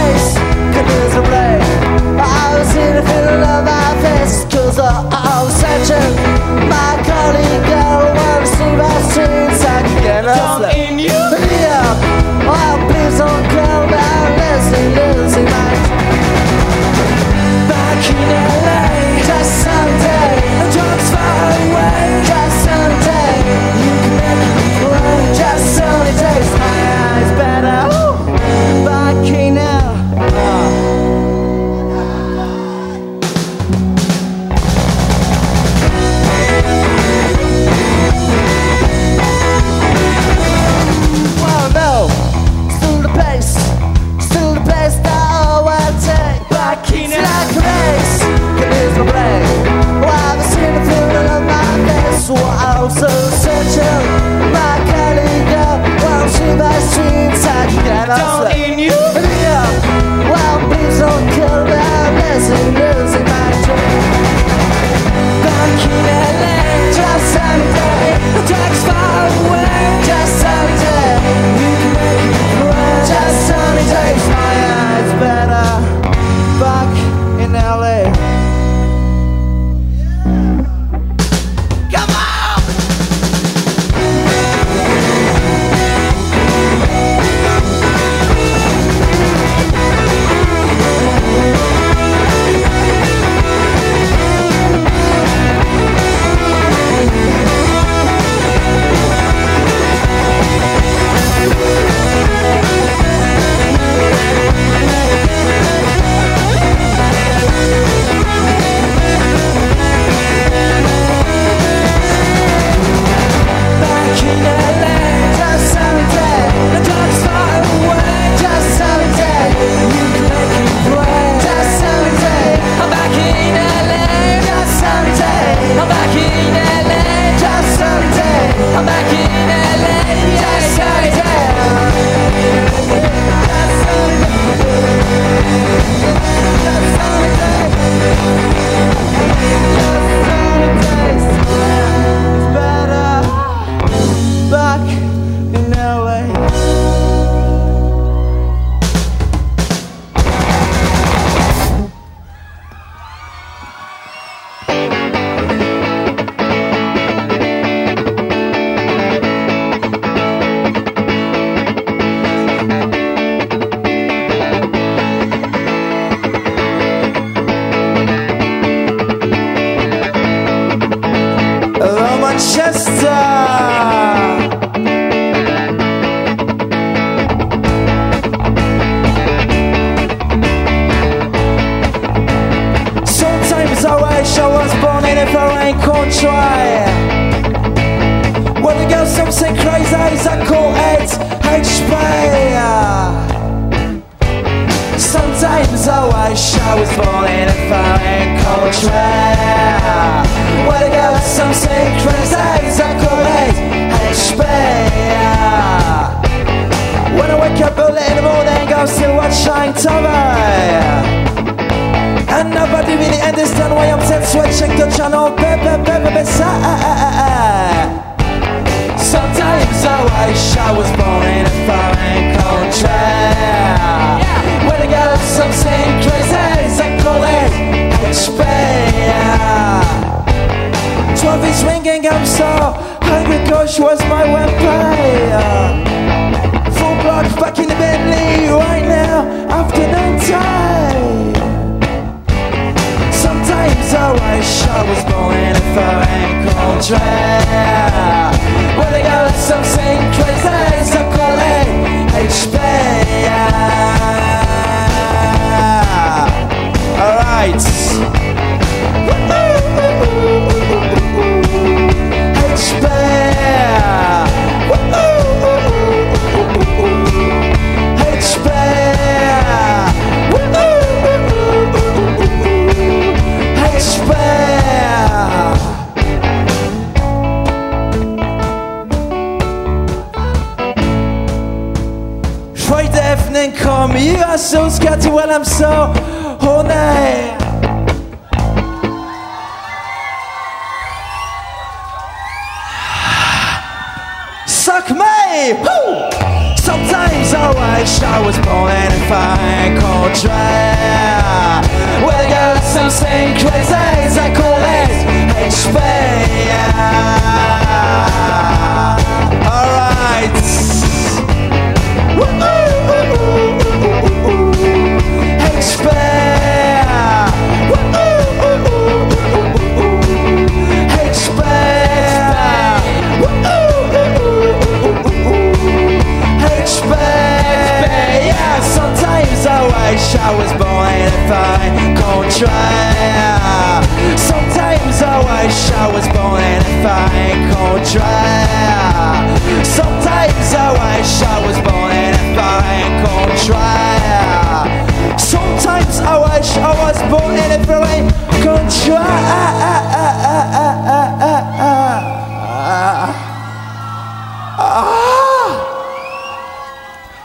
Sacrifice, could use a break I was in the middle of my face Cause I, I was searching My colleague girl wanna see my streets I can get lost. in you. Yeah, oh please don't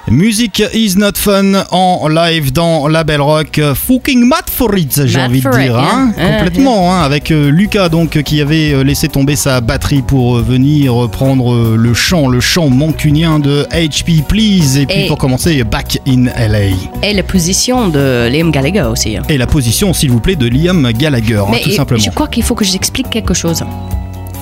Music is not fun en live dans la Belle Rock. Fucking mad for it, j'ai envie de it, dire. hein. Complètement, hein, avec euh, Lucas donc qui avait euh, laissé tomber sa batterie pour euh, venir prendre le chant, le chant mancunien de HP Please. Et puis Et- pour commencer, Back in LA. Et la position de Liam Gallagher aussi. hein. Et la position, s'il vous plaît, de Liam Gallagher, Mais tout simplement. je crois qu'il faut que j'explique quelque chose.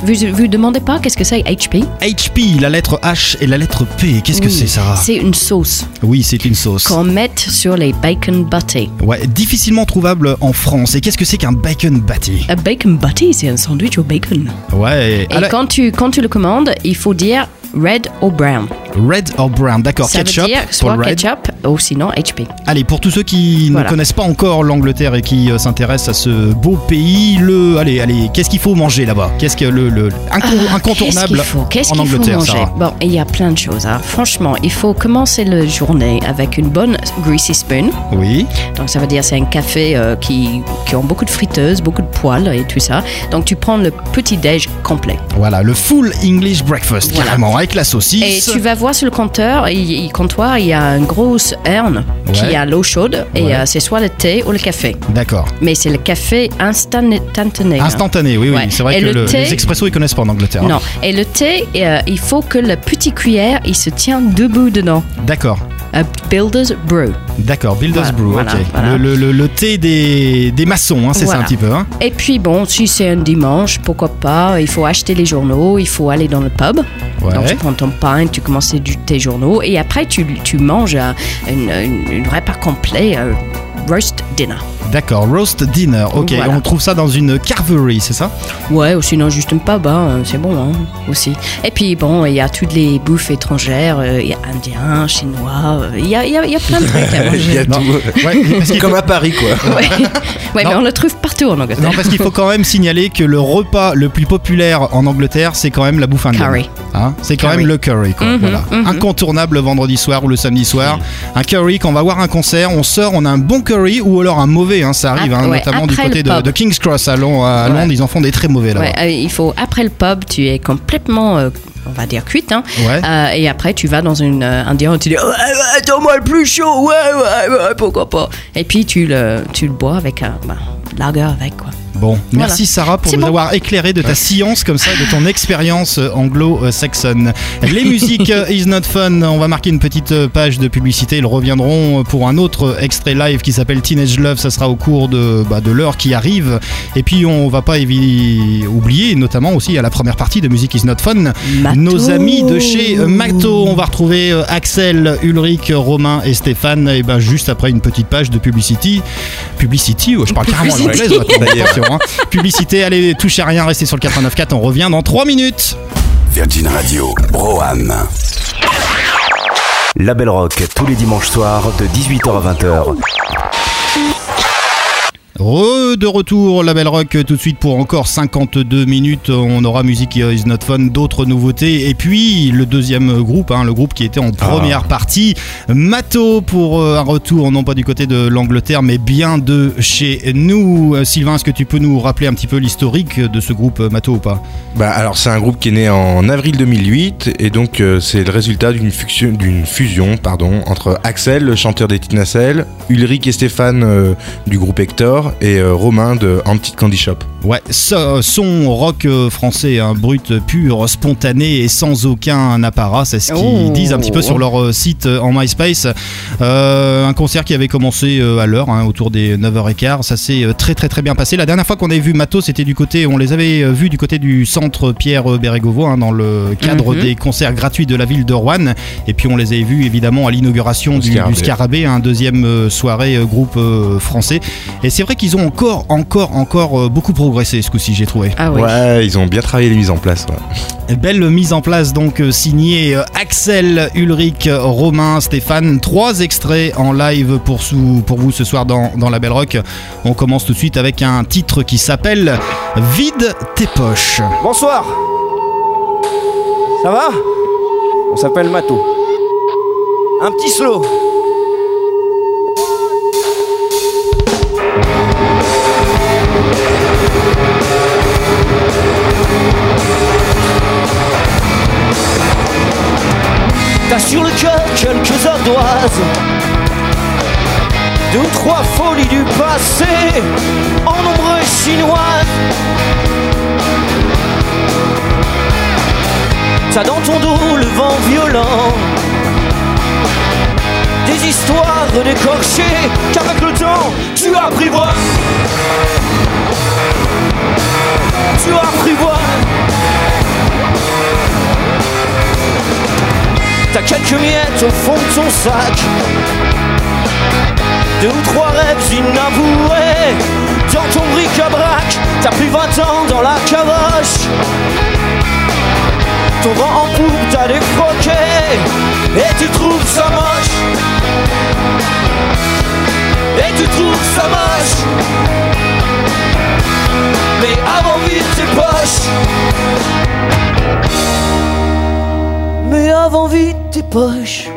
Vous vous demandez pas qu'est-ce que c'est HP HP, la lettre H et la lettre P, qu'est-ce que Oui, c'est, Sarah? C'est une sauce Oui, c'est une sauce. qu'on met sur les bacon butty. Ouais, difficilement trouvable en France. Et qu'est-ce que c'est qu'un bacon butty Un bacon butty, c'est un sandwich au bacon. Ouais, Et quand, tu, quand tu le commandes, il faut dire red ou brown. Red or brown, d'accord, Ça ketchup veut dire pour soit ketchup ou sinon HP. Allez, pour tous ceux qui Voilà. ne connaissent pas encore l'Angleterre et qui euh, s'intéressent à ce beau pays, le, allez, allez, qu'est-ce qu'il faut manger là-bas? Qu'est-ce que le, le Ah, incontournable Qu'est-ce en faut Angleterre, manger? Bon, il y a plein de choses. hein. Franchement, il faut commencer la journée avec une bonne greasy spoon. Oui. Donc ça veut dire c'est un café euh, qui, qui ont beaucoup de friteuses, beaucoup de poils et tout ça. Donc tu prends le petit déj complet. Voilà, le full English breakfast, Voilà. carrément, avec la saucisse. Et tu vas voir sur le compteur, il, il- comptoir, il y a une grosse urne qui a l'eau chaude et Ouais. euh, c'est soit le thé ou le café. D'accord. Mais c'est le café instantané. hein. Instantané, oui, oui. Ouais. C'est vrai Et que le le- thé- les expressos, ils connaissent pas en Angleterre. hein. Non. Et le thé, euh, il faut que la petite cuillère, il se tient debout dedans. D'accord. A builder's brew. D'accord, Builder's Voilà, Brew, voilà, ok. voilà. Le, le- le- thé des, des maçons, hein, c'est ça un petit peu. Hein Et puis bon, si c'est un dimanche, pourquoi pas, il faut acheter les journaux, il faut aller dans le pub. Ouais. Donc tu prends ton pain, tu commences du- tes journaux. Et après tu, tu manges un repas complet, un roast dinner. D'accord, roast dinner, ok. Voilà. On trouve ça dans une carvery, c'est ça? Ouais, ou sinon juste un pub, hein, c'est bon hein, aussi. Et puis bon, il y a toutes les bouffes étrangères, euh, il y a indien, chinois, euh, il y, a, il y a- y a plein de trucs à manger. Il y a tout. Ouais, Comme à Paris, quoi. Ouais, Ouais, mais on le trouve partout en Angleterre. Non, parce qu'il faut quand même signaler que le repas le plus populaire en Angleterre, c'est quand même la bouffe indienne. Curry. Hein c'est quand Curry. même le curry, quoi. Mhm, voilà. mhm. Incontournable le vendredi soir ou le samedi soir. Un curry, quand on va voir un concert, on sort, on a un bon Curry ou alors un mauvais, hein, ça arrive, hein, ouais, notamment du côté de, de King's Cross à, Lon- à Ouais. Londres, ils en font des très mauvais là. Ouais, euh, il faut après le pub, tu es complètement, euh, on va dire cuite, hein. Ouais. Euh, et après tu vas dans une euh, un direct, tu dis ouais, ouais, attends-moi le plus chaud, ouais, ouais, ouais, pourquoi pas. Et puis tu le tu le bois avec un bah, lager avec quoi. Bon, merci. Sarah pour nous bon. avoir éclairé de ta science comme ça, de ton expérience euh, anglo-saxonne. Les musiques euh, is not fun. On va marquer une petite euh, page de publicité. Ils reviendront euh, pour un autre extrait live qui s'appelle Teenage Love. Ça sera au cours de, bah, de l'heure qui arrive. Et puis on va pas oublier, notamment aussi à la première partie de Music is not fun, nos amis de chez Mato. On va retrouver euh, Axel, Ulrich, Romain et Stéphane. Et ben juste après une petite page de publicity. Publicity, oh, je parle carrément l'anglaise hein. Publicité, allez, touchez à rien, restez sur le 89.4, on revient dans 3 minutes. Virgin Radio, Broham. La Belle Rock, tous les dimanches soirs de 18h à 20h. Re de retour, la belle rock tout de suite pour encore 52 minutes. On aura musique is not fun, d'autres nouveautés. Et puis le deuxième groupe, hein, le groupe qui était en première partie, Mato pour euh, un retour, non pas du côté de l'Angleterre, mais bien de chez nous. Euh, Sylvain, est-ce que tu peux nous rappeler un petit peu l'historique de ce groupe euh, Mato ou pas? Bah alors c'est un groupe qui est né en avril 2008 et donc euh, c'est le résultat d'une fusion, d'une fusion pardon, entre Axel, le chanteur des Tina Nacelle, Ulrich et Stéphane euh, du groupe Hector et euh, Romain de Antique Candy Shop. Ouais, so- son rock euh, français, hein, brut, pur, spontané et sans aucun apparat, c'est ce qu'ils Oh. disent un petit peu sur leur euh, site en MySpace. Euh, un concert qui avait commencé à l'heure, hein, autour des 9h15, ça s'est très très très bien passé. La dernière fois qu'on avait vu Matos, c'était du côté, on les avait vus du côté du centre Pierre Bérégovo, hein, dans le cadre Mhm. des concerts gratuits de la ville de Rouen. Et puis on les avait vus évidemment à l'inauguration Au du, Scarabée. du Scarabée, un deuxième soirée groupe français. Et c'est vrai qu'ils ont encore, encore, encore euh, beaucoup progressé ce coup-ci, j'ai trouvé. Ah Ouais, ils ont bien travaillé les mises en place. ouais. Belle mise en place donc euh, signée euh, Axel, Ulrich, Romain, Stéphane. Trois extraits en live pour, sou- pour vous ce soir dans, dans la Belle Rock. On commence tout de suite avec un titre qui s'appelle Vide tes poches. Bonsoir Ça va? On s'appelle Mato. Un petit slow. T'as sur le cœur quelques ardoises. Deux ou trois folies du passé En nombre chinois. T'as dans ton dos le vent violent. Des histoires décorchées Qu'avec le temps tu apprivoises Tu apprivoises T'as quelques miettes au fond de ton sac. Deux ou trois rêves inavoués Dans ton bric-à-brac. T'as pris 20 ans dans la cavache Ton vent en poupe t'a défroqué Et tu trouves ça moche. Et tu trouves ça moche. Mais avant vite tes poches mais avant vite tes poches.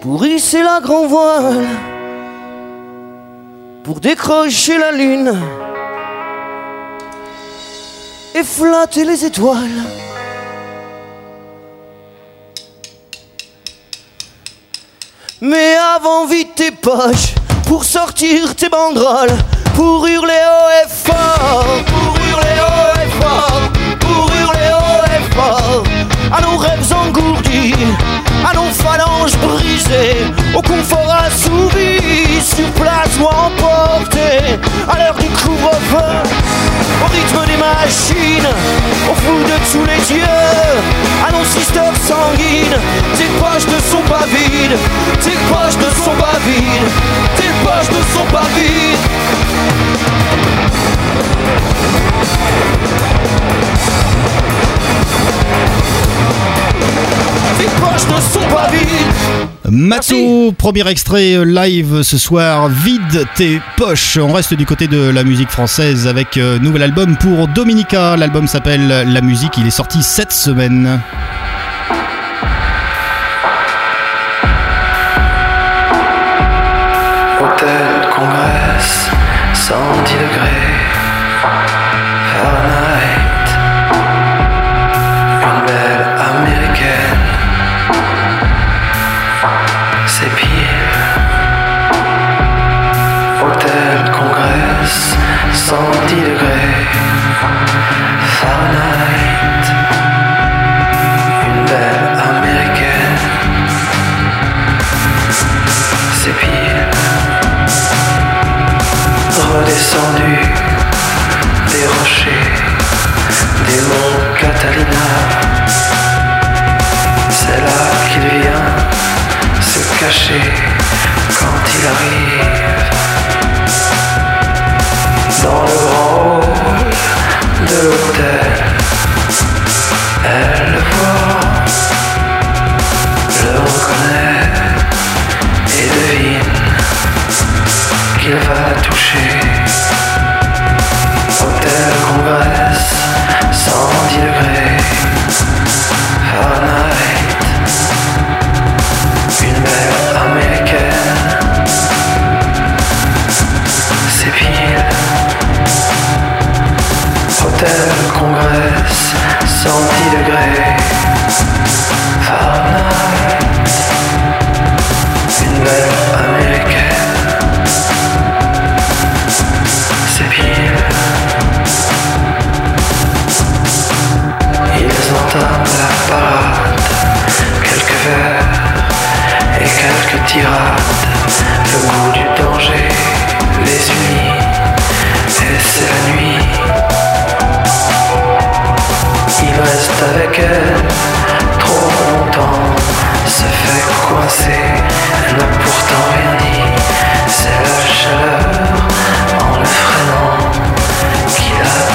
Pour hisser la grand voile. Pour décrocher la lune. Et flatter les étoiles. Mais avant vite tes poches. Pour sortir tes banderoles. Pour hurler haut et fort. Pour hurler haut et fort nos phalanges brisées Au confort assouvi Sur place ou emporté À l'heure du couvre-feu Au rythme des machines Au flou de tous les yeux À nos sisters sanguines Tes poches ne sont pas vides Tes poches ne sont pas vides Tes poches ne sont pas vides Tes poches ne sont pas vides Mato, premier extrait euh, live ce soir, Vide tes poches. On reste du côté de la musique française avec euh, nouvel album pour Dominica. L'album s'appelle La musique, il est sorti cette semaine. Hôtel Congress, 110 degrés. Fahrenheit. 110 degrés. Fahrenheit. Une belle américaine. C'est pire. Redescendu des rochers, des monts Catalina. C'est là qu'il vient se cacher quand il arrive dans le hall de l'hôtel. Elle le voit, le reconnaît et devine qu'il va toucher. Hôtel Congress, 110 degrés, Fahrenheit, Hôtel Congress, 110 degrés, Fahrenheit, une belle américaine, c'est pile. Ils entament la parade, quelques verres et quelques tirades. Le goût du danger les unit, et c'est la nuit. Reste avec elle trop longtemps, se fait coincer, elle n'a pourtant rien dit. C'est la chaleur en le freinant qui l'a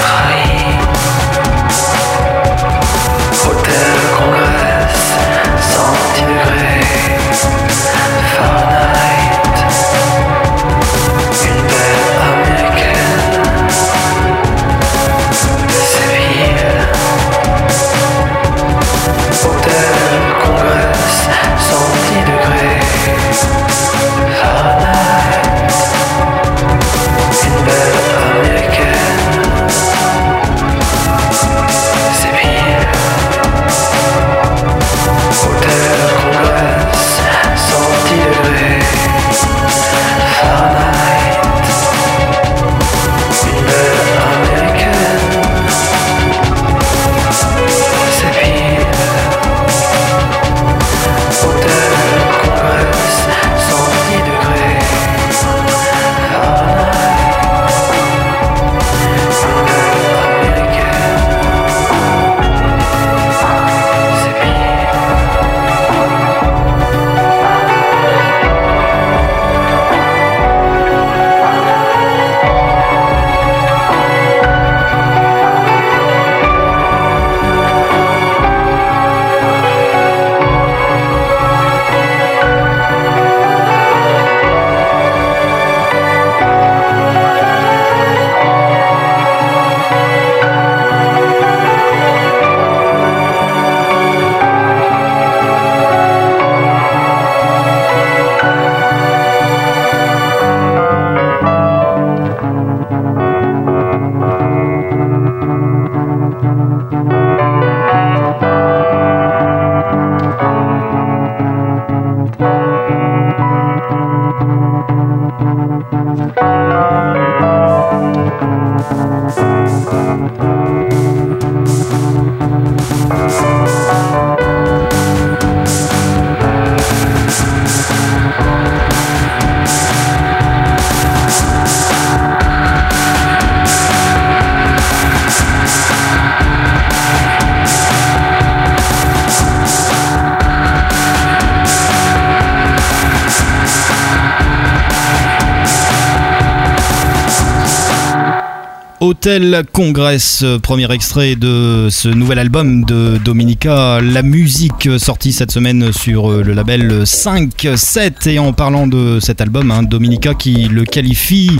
Hôtel Congress, euh, premier extrait de ce nouvel album de Dominica, la musique euh, sortie cette semaine sur euh, le label 5-7. Et en parlant de cet album, hein, Dominica qui le qualifie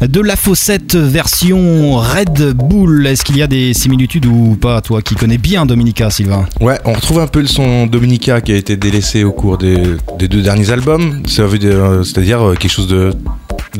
de la faussette version Red Bull. Est-ce qu'il y a des similitudes ou pas, toi qui connais bien Dominica, Sylvain? Ouais, on retrouve un peu le son Dominica qui a été délaissé au cours des, des deux derniers albums. C'est-à-dire quelque chose de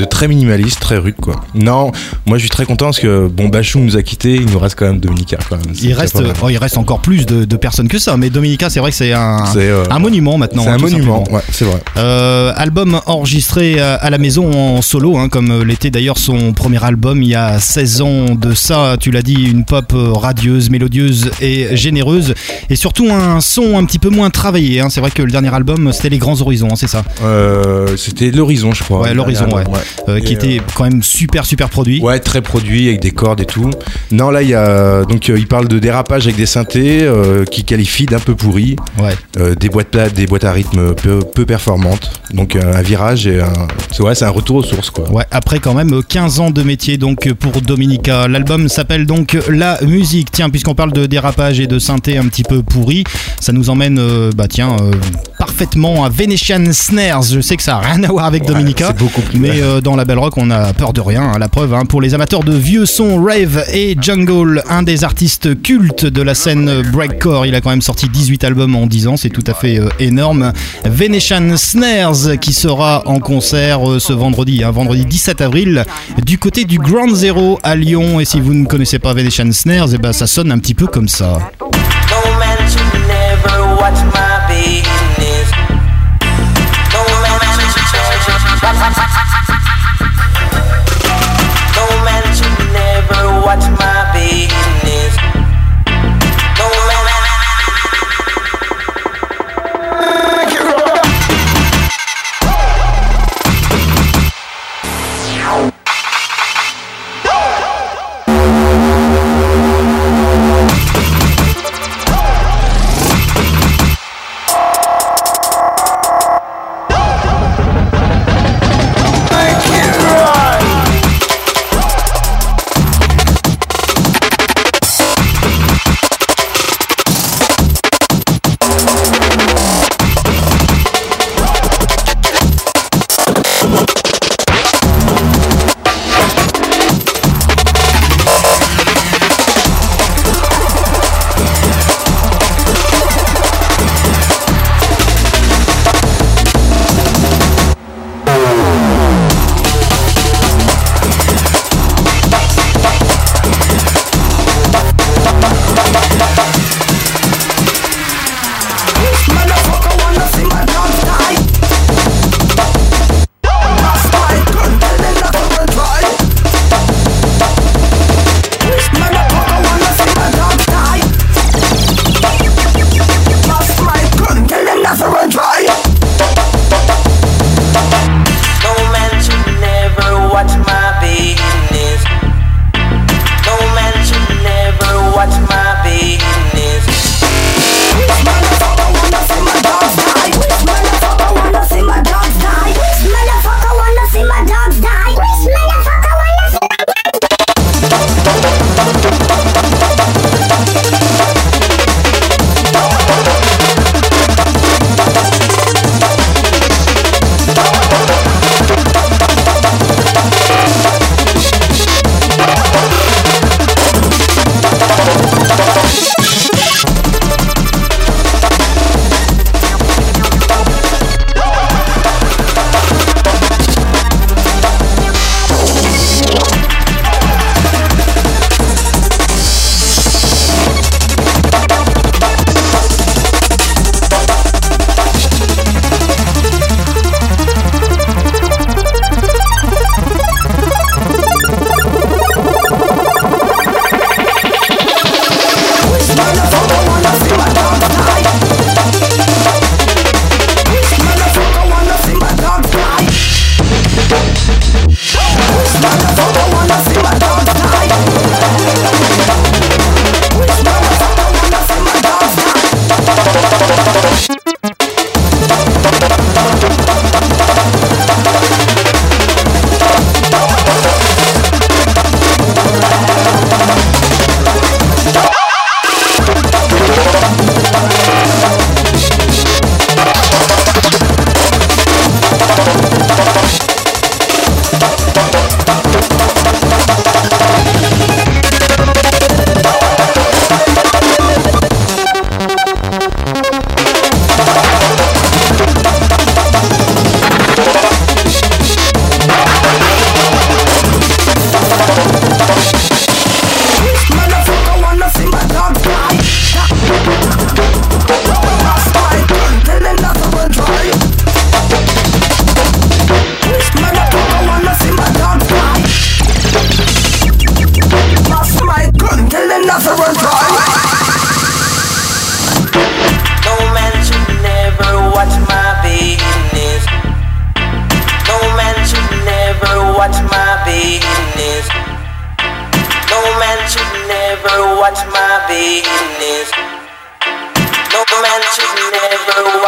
de très minimaliste, très rude quoi. Non, moi je suis très content parce que bon Bachou nous a quitté, il nous reste quand même Dominica quand même. C'est Il reste, oh, il reste encore plus de, de personnes que ça, mais Dominica, c'est vrai que c'est un, euh, un monument maintenant. C'est hein, un monument, ouais, c'est vrai. Euh, album enregistré à, à la maison en solo, hein, comme l'était d'ailleurs son premier album il y a 16 ans de ça. Tu l'as dit, une pop euh, radieuse, mélodieuse et généreuse, et surtout un son un petit peu moins travaillé. hein. C'est vrai que le dernier album, c'était Les Grands Horizons, hein, c'est ça? Euh, C'était l'horizon, je crois. Ouais, l'horizon, ouais. Euh, qui était quand même super super produit. Ouais, très produit avec des cordes et tout. Non, là il y a donc euh, il parle de dérapage avec des synthés euh, qui qualifie d'un peu pourri. Ouais. Euh, des boîtes plates, des boîtes à rythme peu, peu performantes. Donc euh, un virage et un c'est ouais, c'est un retour aux sources quoi. Ouais, après quand même 15 ans de métier donc pour Dominica. L'album s'appelle donc La Musique. Tiens, puisqu'on parle de dérapage et de synthé un petit peu pourri, ça nous emmène, euh, bah tiens, euh, parfaitement à Venetian Snares. Je sais que ça a rien à voir avec Dominica, mais euh, dans la Belle Rock, on a peur de rien. hein, la preuve, hein, pour les amateurs de vieux sons rave et jungle, un des artistes cultes de la scène breakcore. Il a quand même sorti 18 albums en 10 ans, c'est tout à fait euh, énorme. Venetian Snares qui sera en concert euh, ce vendredi, hein, vendredi 17 avril, du côté du Ground Zero à Lyon. Et si vous ne connaissez pas Venetian Snares, eh ben, ça sonne un petit peu comme ça.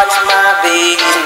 Watch my business.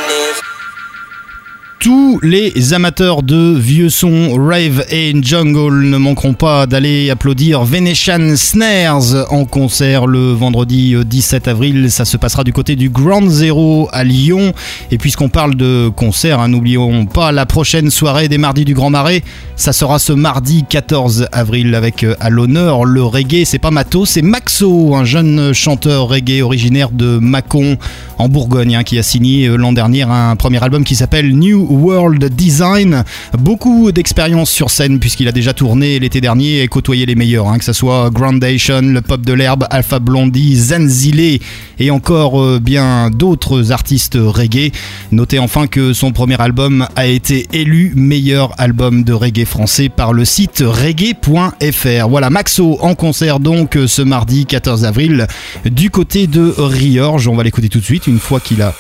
Tous les amateurs de vieux sons rave et jungle ne manqueront pas d'aller applaudir Venetian Snares en concert le vendredi euh, 17 avril. Ça se passera du côté du Grand Zero à Lyon. Et puisqu'on parle de concert, hein, n'oublions pas la prochaine soirée des mardis du Grand Marais. Ça sera ce mardi 14 avril avec euh, à l'honneur le reggae. C'est pas Mato, c'est Maxo, un jeune chanteur reggae originaire de Mâcon en Bourgogne hein, qui a signé euh, l'an dernier un premier album qui s'appelle New World Design. Beaucoup d'expérience sur scène puisqu'il a déjà tourné l'été dernier et côtoyé les meilleurs, hein, que ce soit Groundation, le Pop de l'Herbe, Alpha Blondie, Zanzile et encore euh, bien d'autres artistes reggae. Notez enfin que son premier album a été élu meilleur album de reggae français par le site reggae.fr. Voilà, Maxo en concert donc ce mardi 14 avril du côté de Riorge. On va l'écouter tout de suite une fois qu'il a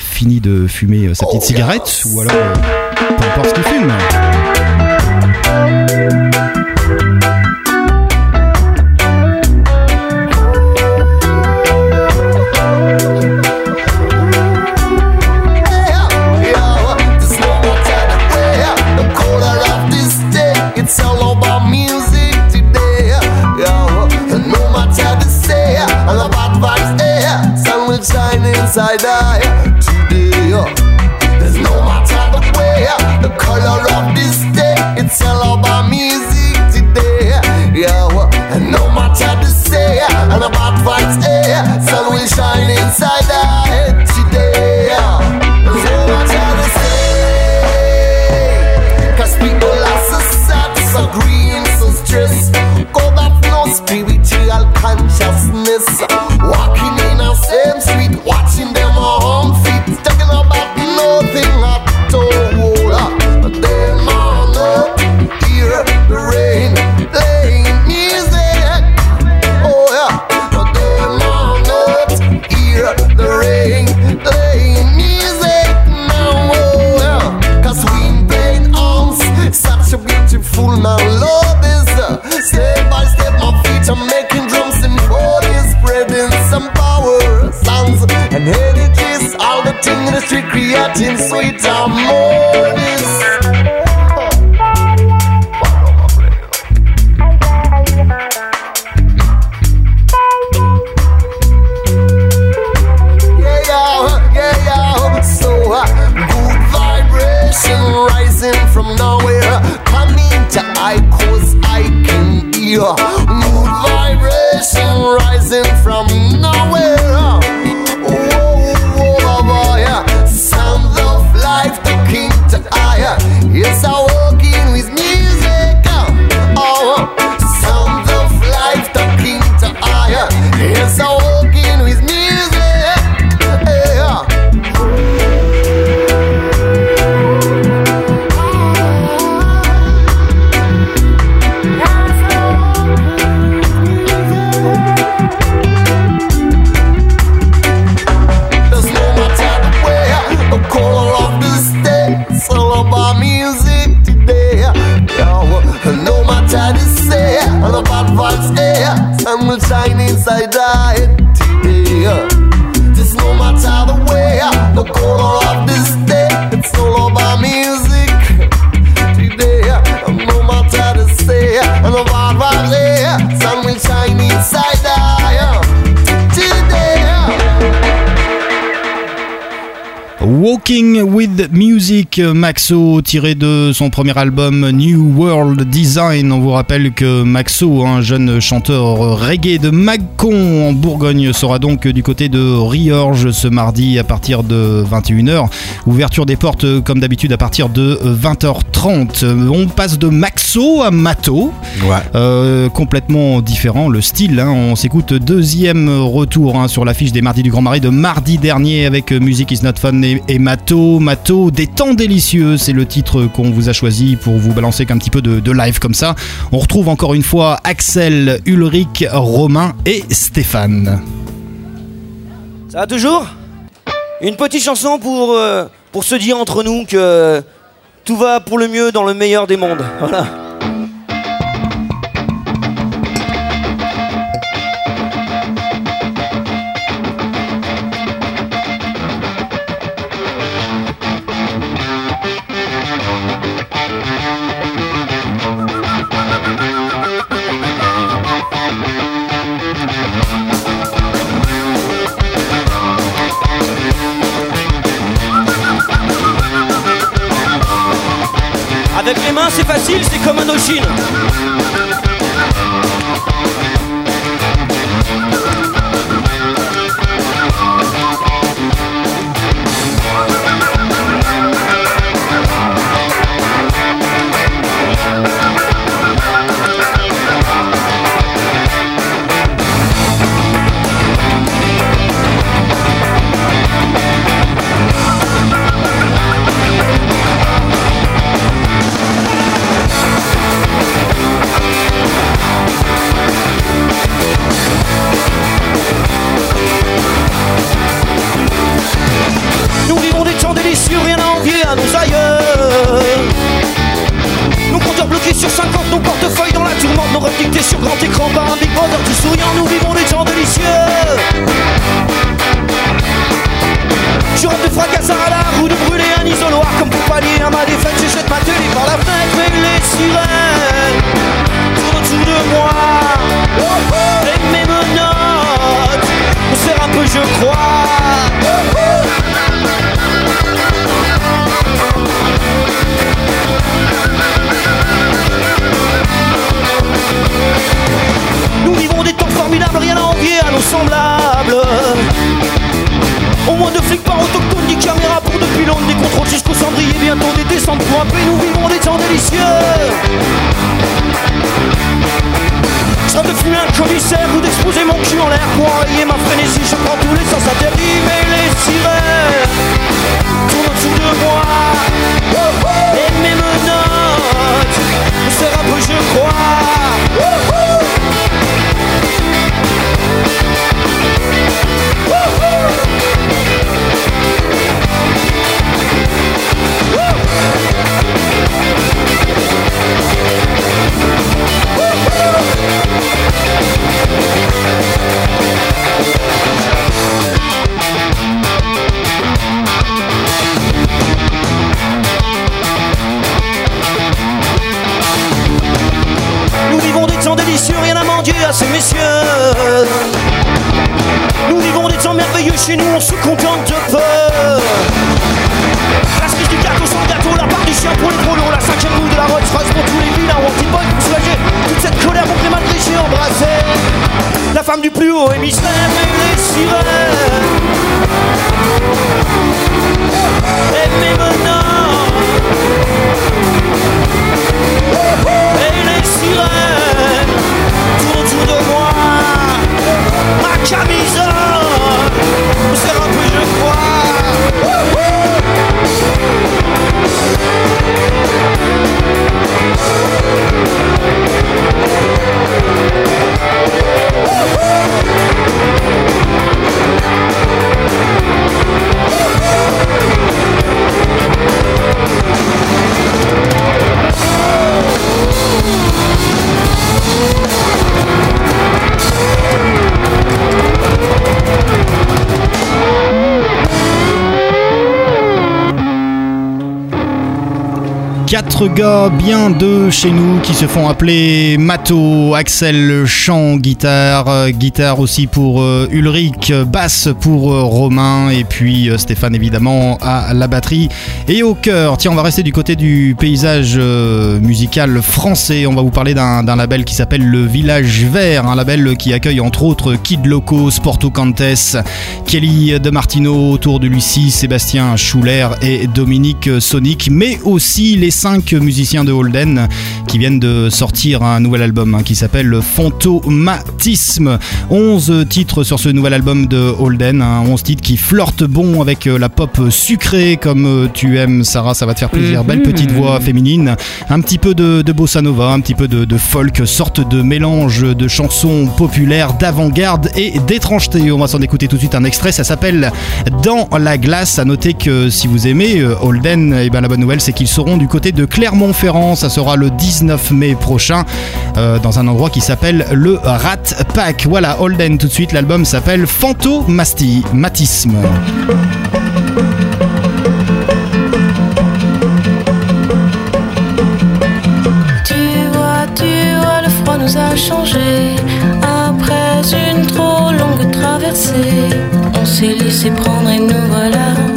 fini de fumer euh, sa petite cigarette ou alors euh, peu importe ce qu'il fume. It's all vibes. Yeah, sun will shine inside I today. Beautiful now. Love is uh, step by step, my feet are making drums and bodies spreading some power, sounds and energies. All the thing in the street creating sweet harmonies. Rising from nowhere. Oh, oh, oh, boy, yeah. Sound of life, the king to higher. Yes, I with Music, Maxo, tiré de son premier album New World Design. On vous rappelle que Maxo, un jeune chanteur reggae de Mâcon en Bourgogne, sera donc du côté de Riorge ce mardi à partir de 21h. Ouverture des portes, comme d'habitude, à partir de 20h30. On passe de Maxo à Mato. Euh, complètement différent le style. hein. On s'écoute deuxième retour hein, sur l'affiche des Mardis du Grand Marais de mardi dernier avec euh, Music is not fun et, et Mato. Des temps délicieux, c'est le titre qu'on vous a choisi pour vous balancer qu'un petit peu de, live comme ça. On retrouve encore une fois Axel, Ulrich, Romain et Stéphane. Ça va toujours? Une petite chanson pour, euh, pour se dire entre nous que tout va pour le mieux dans le meilleur des mondes. Voilà. Mains c'est facile, c'est comme Indochine. Gars bien de chez nous qui se font appeler Mato, Axel chant, guitare, euh, guitare aussi pour euh, Ulrich, basse pour euh, Romain et puis Stéphane évidemment à la batterie et au chœur. Tiens, on va rester du côté du paysage musical français. On va vous parler d'un d'un label qui s'appelle le Village Vert, un label qui accueille entre autres Kid Loco, Sporto Cantes, Kelly De Martino, autour de Lucie, Sébastien Schuller et Dominique Sonic, mais aussi les cinq musiciens de Holden qui viennent de sortir un nouvel album hein, qui s'appelle Fantomatisme. 11 titres sur ce nouvel album de Holden, hein, 11 titres qui flirtent bon avec euh, la pop sucrée comme euh, tu aimes Sarah, ça va te faire plaisir. Mhm. Belle petite voix féminine, un petit peu de, de bossa nova, un petit peu de, de folk, sorte de mélange de chansons populaires, d'avant-garde et d'étrangeté. On va s'en écouter tout de suite un extrait, ça s'appelle Dans la glace. À noter que si vous aimez euh, Holden, eh ben, la bonne nouvelle c'est qu'ils seront du côté de Clermont-Ferrand. Ça sera le 19 mai prochain euh, dans un endroit qui s'appelle le Rat Pack. Voilà, Holden tout de suite. L'album s'appelle Fantomatisme. Tu vois, tu vois, le froid nous a changé. Après une trop longue traversée, on s'est laissé prendre et nous voilà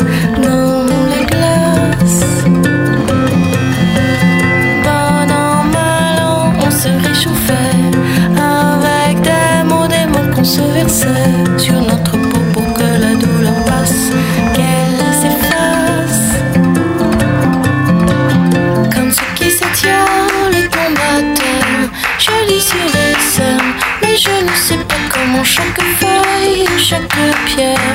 chaque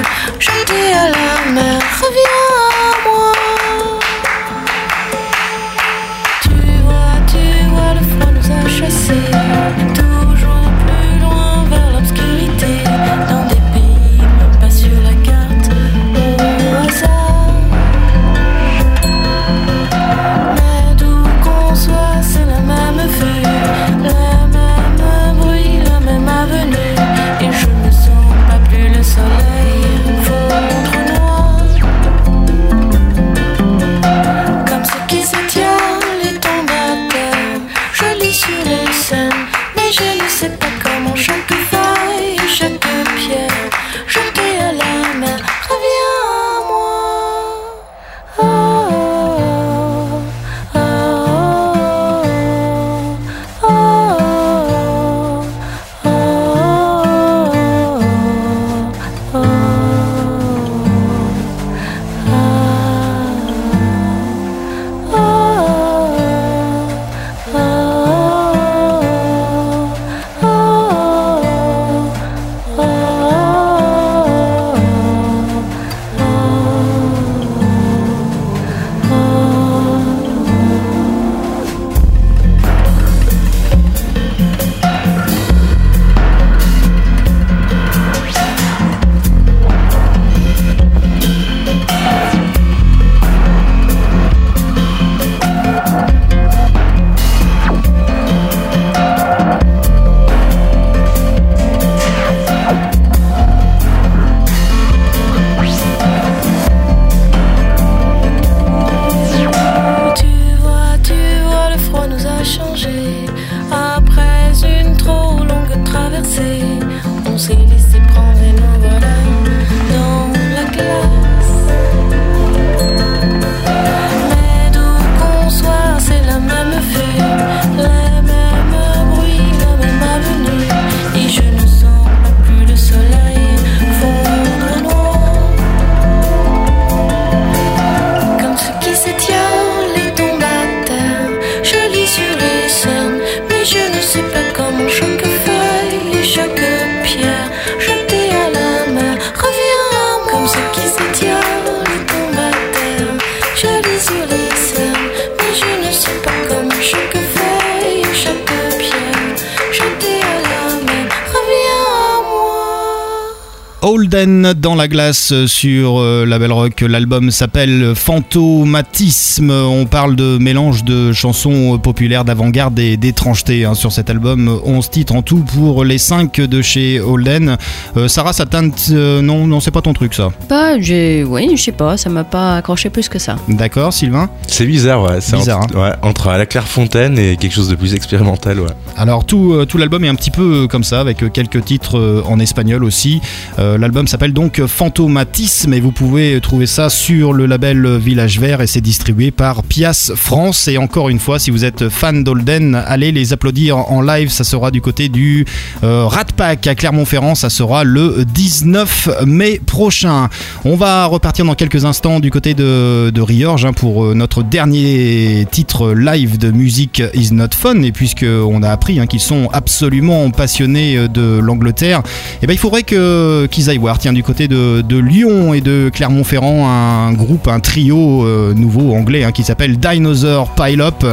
Holden sur euh, la Belle Rock. L'album s'appelle Fantomatisme. On parle de mélange de chansons populaires d'avant-garde et d'étrangeté hein, sur cet album. 11 titres en tout pour les 5 de chez Holden. Euh, Sarah, ça teinte. euh, non, non, c'est pas ton truc ça. Bah, j'ai, oui, je sais pas, ça m'a pas accroché plus que ça. D'accord, Sylvain C'est bizarre, ouais. C'est Bizarre, entre, ouais, entre à la Clairefontaine et quelque chose de plus expérimental, ouais. Alors tout, euh, tout l'album est un petit peu comme ça, avec quelques titres en espagnol aussi. Euh, l'album s'appelle donc Fantomatisme et vous pouvez trouver ça sur le label Village Vert et c'est distribué par Pias France. Et encore une fois, si vous êtes fan d'Holden, allez les applaudir en live. Ça sera du côté du euh, Rat Pack à Clermont-Ferrand. Ça sera le 19 mai prochain. On va repartir dans quelques instants du côté de, Riorge hein, pour euh, notre dernier titre live de musique Is Not Fun. Et puisque on a appris hein, qu'ils sont absolument passionnés euh, de l'Angleterre, et ben il faudrait qu'ils aillent voir. Tiens, du côté de, de Lyon et de Clermont-Ferrand, un groupe, un trio euh, nouveau anglais hein, qui s'appelle Dinosaur Pile Up,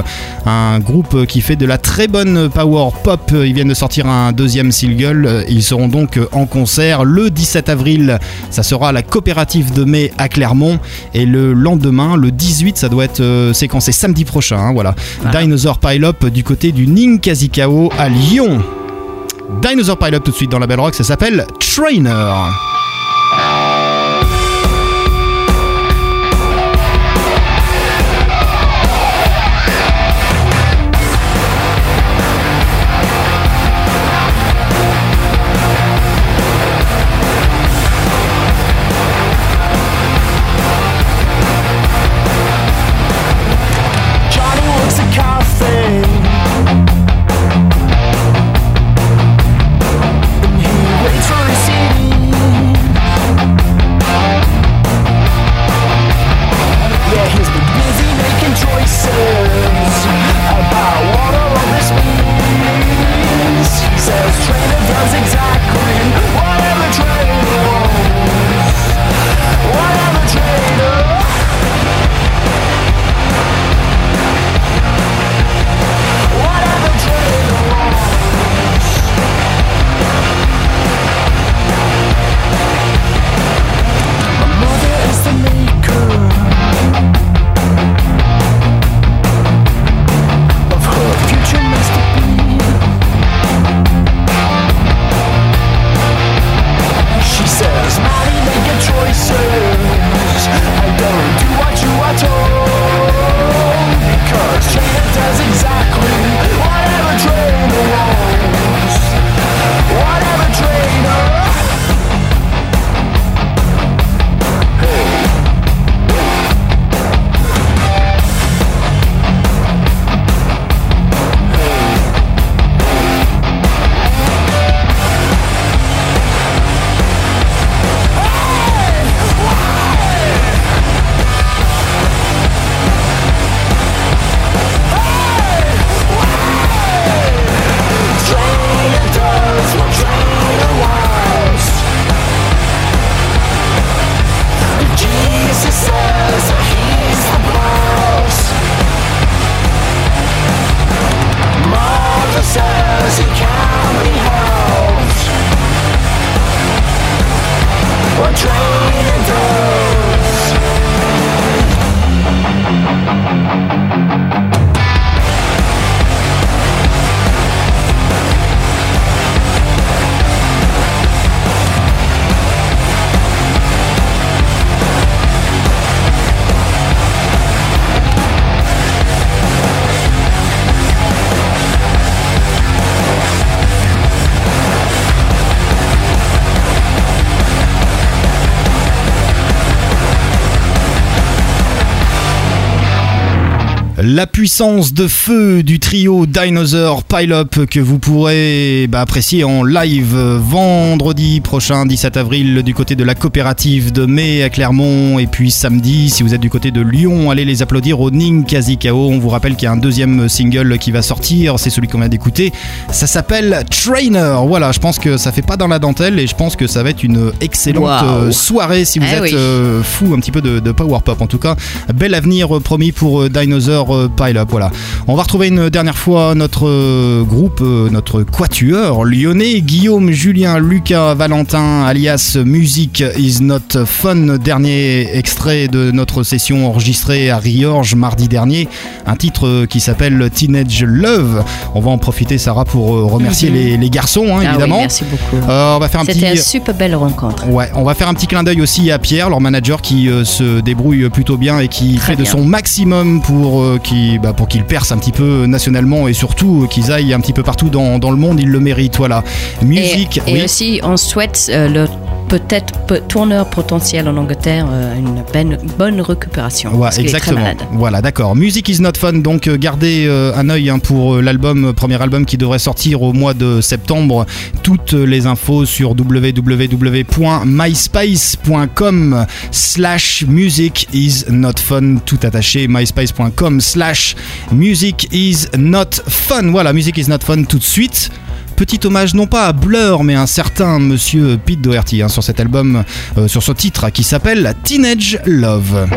un groupe qui fait de la très bonne power pop. Ils viennent de sortir un deuxième single. Ils seront donc en concert le 17 avril. Ça sera à la coopérative de mai à Clermont. Et le lendemain, le 18, ça doit être euh, séquencé samedi prochain. hein, voilà. Dinosaur Pile Up du côté du Ninkazikao à Lyon. Dinosaur Pile Up tout de suite dans la Belle Rock, ça s'appelle Trainer. Puissance de feu du trio Dinosaur Pile-Up que vous pourrez bah, apprécier en live euh, vendredi prochain, 17 avril, du côté de la coopérative de Mai à Clermont. Et puis samedi, si vous êtes du côté de Lyon, allez les applaudir au Ninkasi-Kao. On vous rappelle qu'il y a un deuxième single qui va sortir, c'est celui qu'on vient d'écouter. Ça s'appelle Trainer. Voilà, je pense que ça fait pas dans la dentelle et je pense que ça va être une excellente euh, soirée si vous Eh êtes oui. euh, fou un petit peu de, de power pop. En tout cas, bel avenir promis pour Dinosaur euh, Pile Up. Voilà. On va retrouver une dernière fois notre euh, groupe, euh, notre quatuor lyonnais Guillaume, Julien, Lucas, Valentin, alias Music is Not Fun. Dernier extrait de notre session enregistrée à Riorges mardi dernier. Un titre euh, qui s'appelle Teenage Love. On va en profiter, Sarah, pour remercier Mhm. les, les garçons, hein, Ah oui, évidemment. merci beaucoup. Euh, on va faire un C'était petit. une super belle rencontre. Ouais, on va faire un petit clin d'œil aussi à Pierre, leur manager, qui euh, se débrouille plutôt bien et qui Très fait de son maximum pour euh, bah, pour qu'il perce un petit peu nationalement et surtout euh, qu'ils aillent un petit peu partout dans, dans le monde. Ils le méritent. Voilà. Musique. Et, et oui. aussi, on souhaite euh, le peut-être pe- tourneur potentiel en Angleterre euh, une bonne, bonne récupération. Ouais, parce qu'il est très. Voilà, d'accord. Music is not fun. Donc, euh, gardez euh, un œil hein, pour l'album, premier album qui devrait sortir au mois de septembre. Toutes les infos sur www.myspace.com slash music is not fun. Tout attaché. myspace.com slash music is not fun. Voilà, music is not fun tout de suite. Petit hommage non pas à Blur mais à un certain monsieur Pete Doherty hein, sur cet album, euh, sur ce titre qui s'appelle Teenage Love.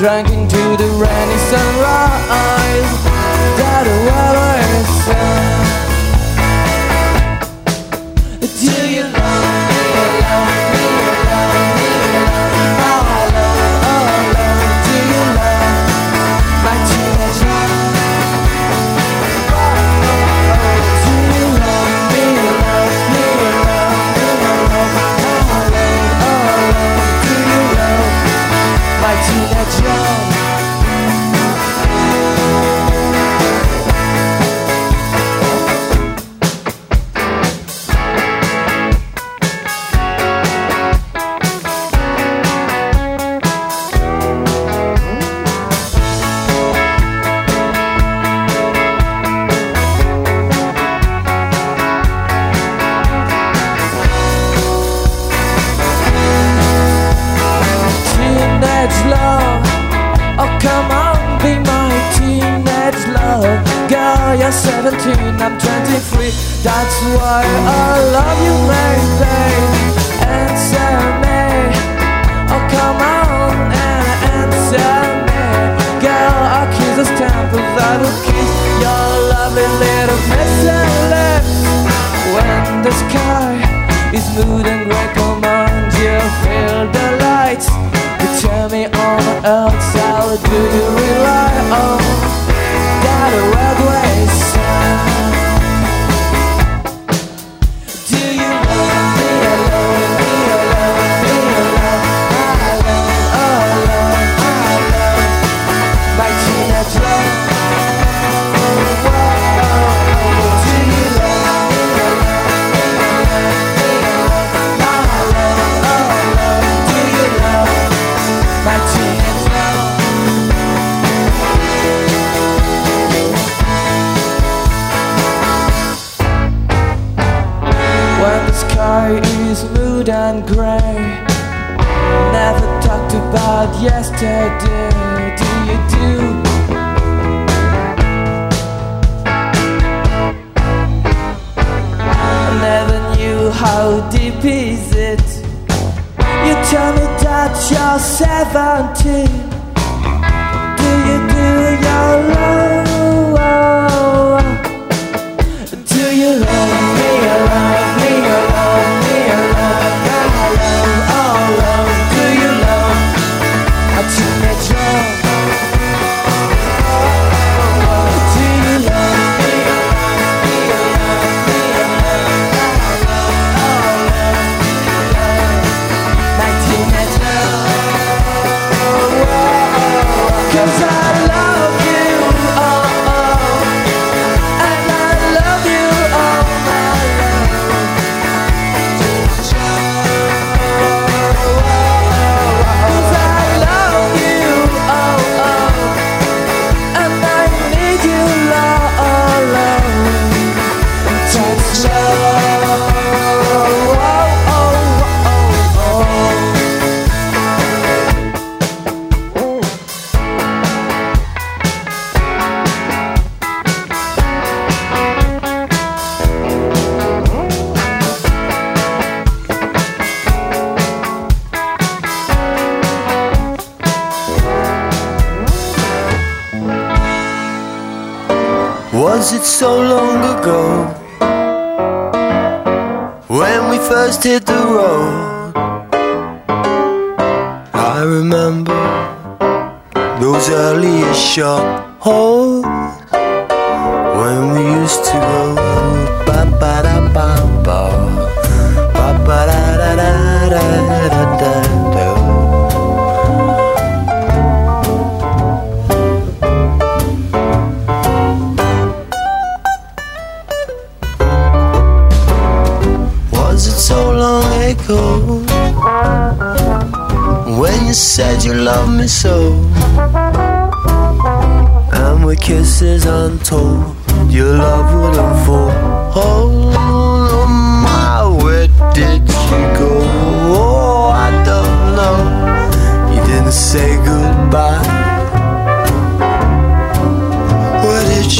Drank into the and gray, you feel the lights. You tell me on earth, how do you rely on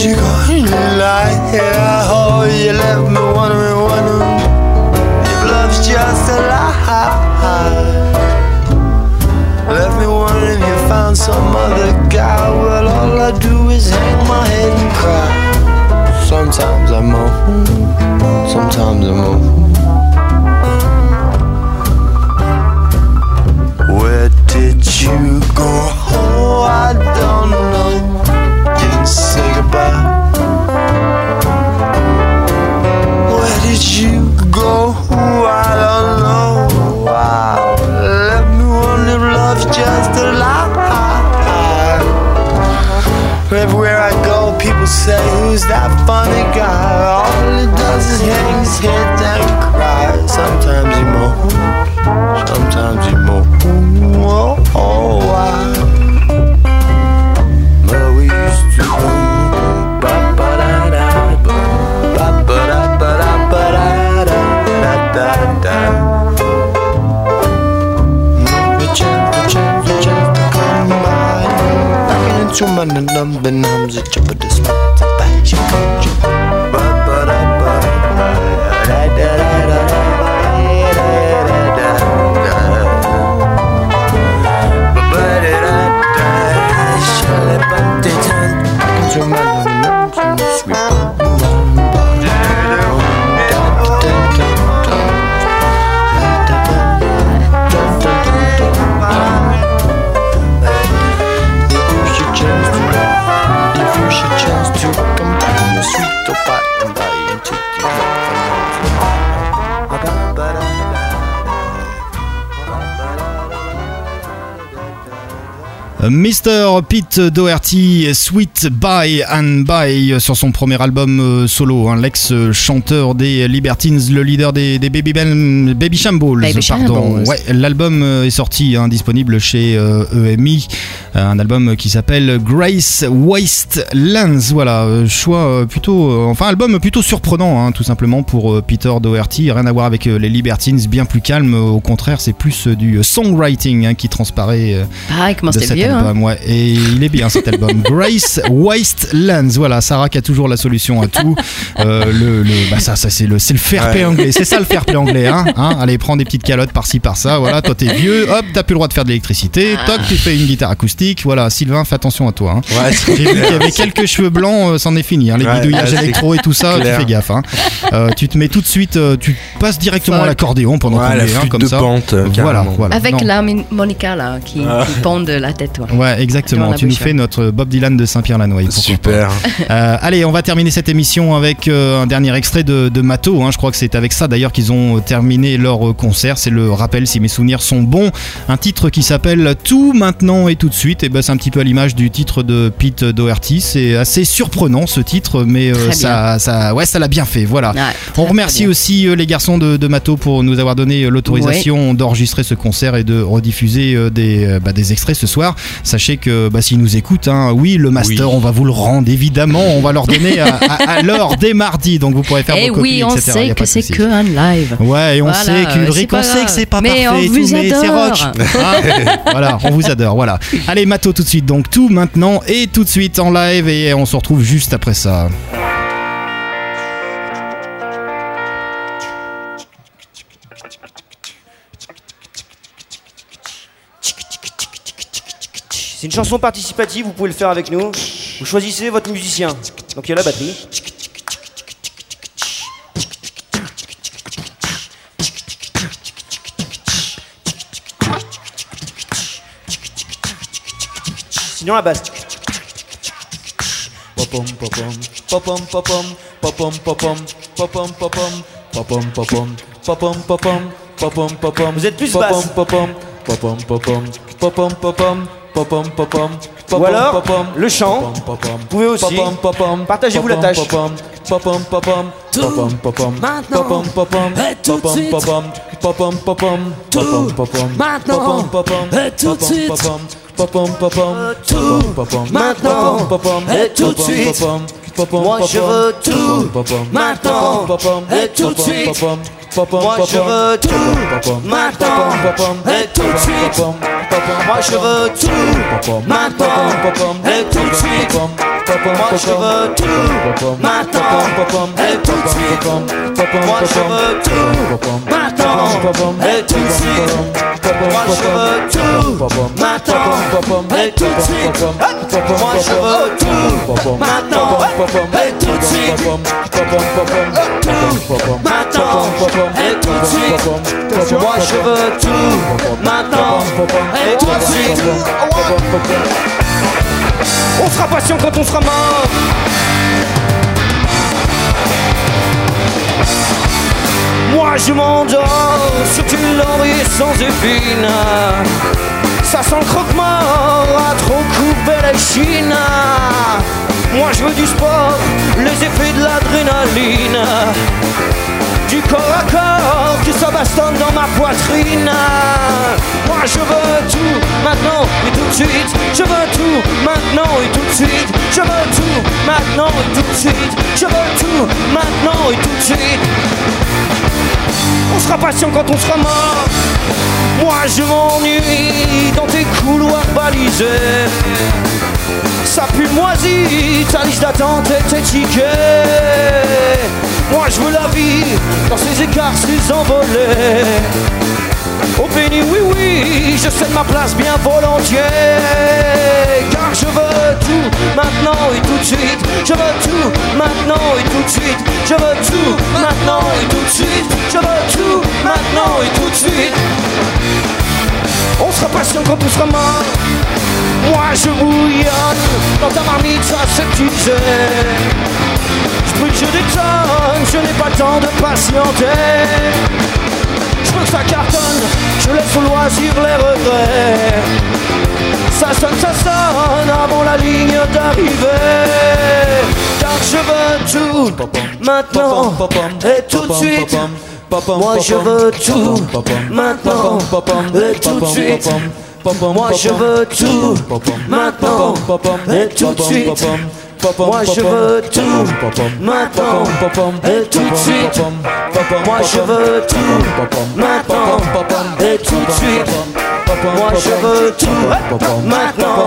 she gone? Till I oh, you left me wondering, wondering if love's just a lie. Left me wondering if you found some other guy. Well, all I do is hang my head and cry. Sometimes I moan, sometimes I moan. Mann in London haben sie Jobbe des Beinchen. Euh, Mr. Pete Doherty, Sweet By and By, euh, sur son premier album euh, solo. Hein, l'ex-chanteur des Libertines, le leader des, Baby, ben, Shambles. L'album est sorti, hein, disponible chez EMI. Un album qui s'appelle Grace Wastelands. Voilà, choix plutôt. Enfin, album plutôt surprenant, hein, tout simplement, pour Peter Doherty. Rien à voir avec les Libertines, bien plus calme. Au contraire, c'est plus du songwriting qui transparaît. Pareil, comment vieux hein. album, ouais. Et il est bien cet album. Grace Wastelands. Voilà, Sarah qui a toujours la solution à tout. Euh, le, le- bah ça, ça c'est le, c'est le fair play Ouais. anglais. C'est ça le fair play anglais, hein, hein. Allez, prends des petites calottes par-ci par-ça. Voilà, toi t'es vieux, hop, t'as plus le droit de faire de l'électricité. Ah. Toc, tu fais une guitare acoustique. Voilà, Sylvain, fais attention à toi. Hein. Ouais, c'est J'ai vu clair. qu'il y avait quelques cheveux blancs, euh, c'en est fini. hein. Les Ouais, bidouillages électro et tout ça, clair. tu fais gaffe. Hein. Euh, tu te mets tout de suite, euh, tu passes directement à l'accordéon pendant Ouais, qu'on la est, hein, comme de ça. pente, voilà. Avec Non. l'harmonica là, qui, Ah. qui pend de la tête. Ouais. Ouais, exactement. Tu nous fais ouais. notre Bob Dylan de Saint-Pierre-la-Noye. pourquoi Super. Euh, allez, on va terminer cette émission avec euh, un dernier extrait de, de Mato. hein. Je crois que c'est avec ça d'ailleurs qu'ils ont euh, terminé leur concert. C'est le rappel, si mes souvenirs sont bons. Un titre qui s'appelle Tout maintenant et tout de suite. Et ben, c'est un petit peu à l'image du titre de Pete Doherty. C'est assez surprenant ce titre, mais euh, ça, ça, ouais, ça l'a bien fait. Voilà. Ouais, On remercie aussi les garçons de, de Mato pour nous avoir donné l'autorisation d'enregistrer ce concert et de rediffuser des, bah, des extraits ce soir. Sachez que bah, s'ils nous écoutent, hein, oui, le master, Oui. on va vous le rendre évidemment. On va leur donner à, à- à l'heure dès mardi, donc vous pourrez faire Et vos copies, Eh oui, on sait que c'est que un live. Ouais, et on Voilà, sait qu'Ulrich, c'est pas on sait que c'est pas Mais parfait on et tout, vous mais c'est adore. rock. Hein voilà, on vous adore, voilà. Allez, Mato tout de suite, donc tout maintenant et tout de suite en live et on se retrouve juste après ça. C'est une chanson participative, vous pouvez le faire avec nous. Vous choisissez votre musicien. Donc il y a la batterie. Sinon la basse. Popom popom popom popom popom popom popom popom popom popom popom popom popom popom Vous êtes plus basse. popom popom popom popom popom popom popom ou alors le chant. Vous pouvez aussi partagez-vous la tâche. Maintenant, et tout de suite. Maintenant, et tout de suite. Maintenant, et tout de suite. Moi je veux tout maintenant et tout de suite. Moi je tout maintenant et tout de suite. Moi je veux tout maintenant et tout de suite. Moi je veux tout maintenant et tout de suite. Moi je veux tout maintenant et tout de suite. Moi je veux tout maintenant et tout de suite. Moi je veux tout maintenant et tout de suite. Tout maintenant et tout de suite. Moi je veux tout maintenant et tout de suite. On sera patient quand on sera mort. Moi je m'endors sur du laurier sans épines Ça sent le croque-mort à trop couper les chines. Moi je veux du sport, les effets de l'adrénaline Du corps à corps qui se bastonne dans ma poitrine Moi je veux tout maintenant et tout de suite Je veux tout maintenant et tout de suite Je veux tout maintenant et tout de suite Je veux tout maintenant et tout de suite on sera patient quand on sera mort. Moi je m'ennuie dans tes couloirs balisés. Ça pue moisi, ta liste d'attente est étiquée. Moi je veux la vie dans ces écarts, ces envolés. Au béni, oui, oui, je cède ma place bien volontiers. Car je veux tout maintenant et tout de suite. Je veux tout maintenant et tout de suite. Je veux tout maintenant et tout de suite. Je veux tout maintenant et tout de suite. On sera patient quand on sera mort. Moi je bouillonne dans ta marmite, ça c'est que Je brûle, je détonne, je n'ai pas le temps de patienter. Je veux que ça cartonne, je laisse au loisir les regrets. Ça sonne, ça sonne avant la ligne d'arrivée. Car je veux tout maintenant et tout de suite. Moi je veux tout maintenant et tout de suite. Moi je veux tout maintenant et tout de suite. Moi je veux tout. Maintenant. Et tout de suite. Moi je veux tout. Maintenant. Et tout de suite. Moi je veux tout. Maintenant.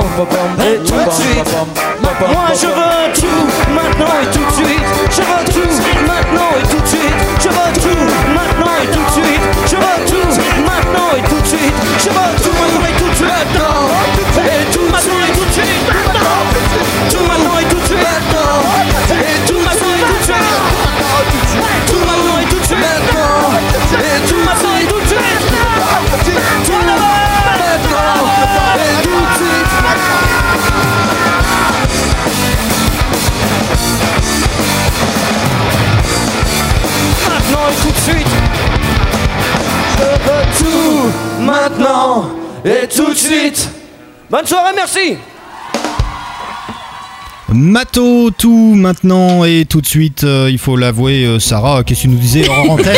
Et tout de suite. Moi je veux tout. Maintenant et tout de suite. Je veux tout. Maintenant et tout de suite. Je veux tout. Maintenant et tout de suite. Je veux tout. Maintenant et tout de suite. Je veux tout maintenant et tout de suite. Bonne soirée, merci. Mato, tout maintenant et tout de suite, euh, il faut l'avouer, euh, Sarah, qu'est-ce que tu nous disais hors antenne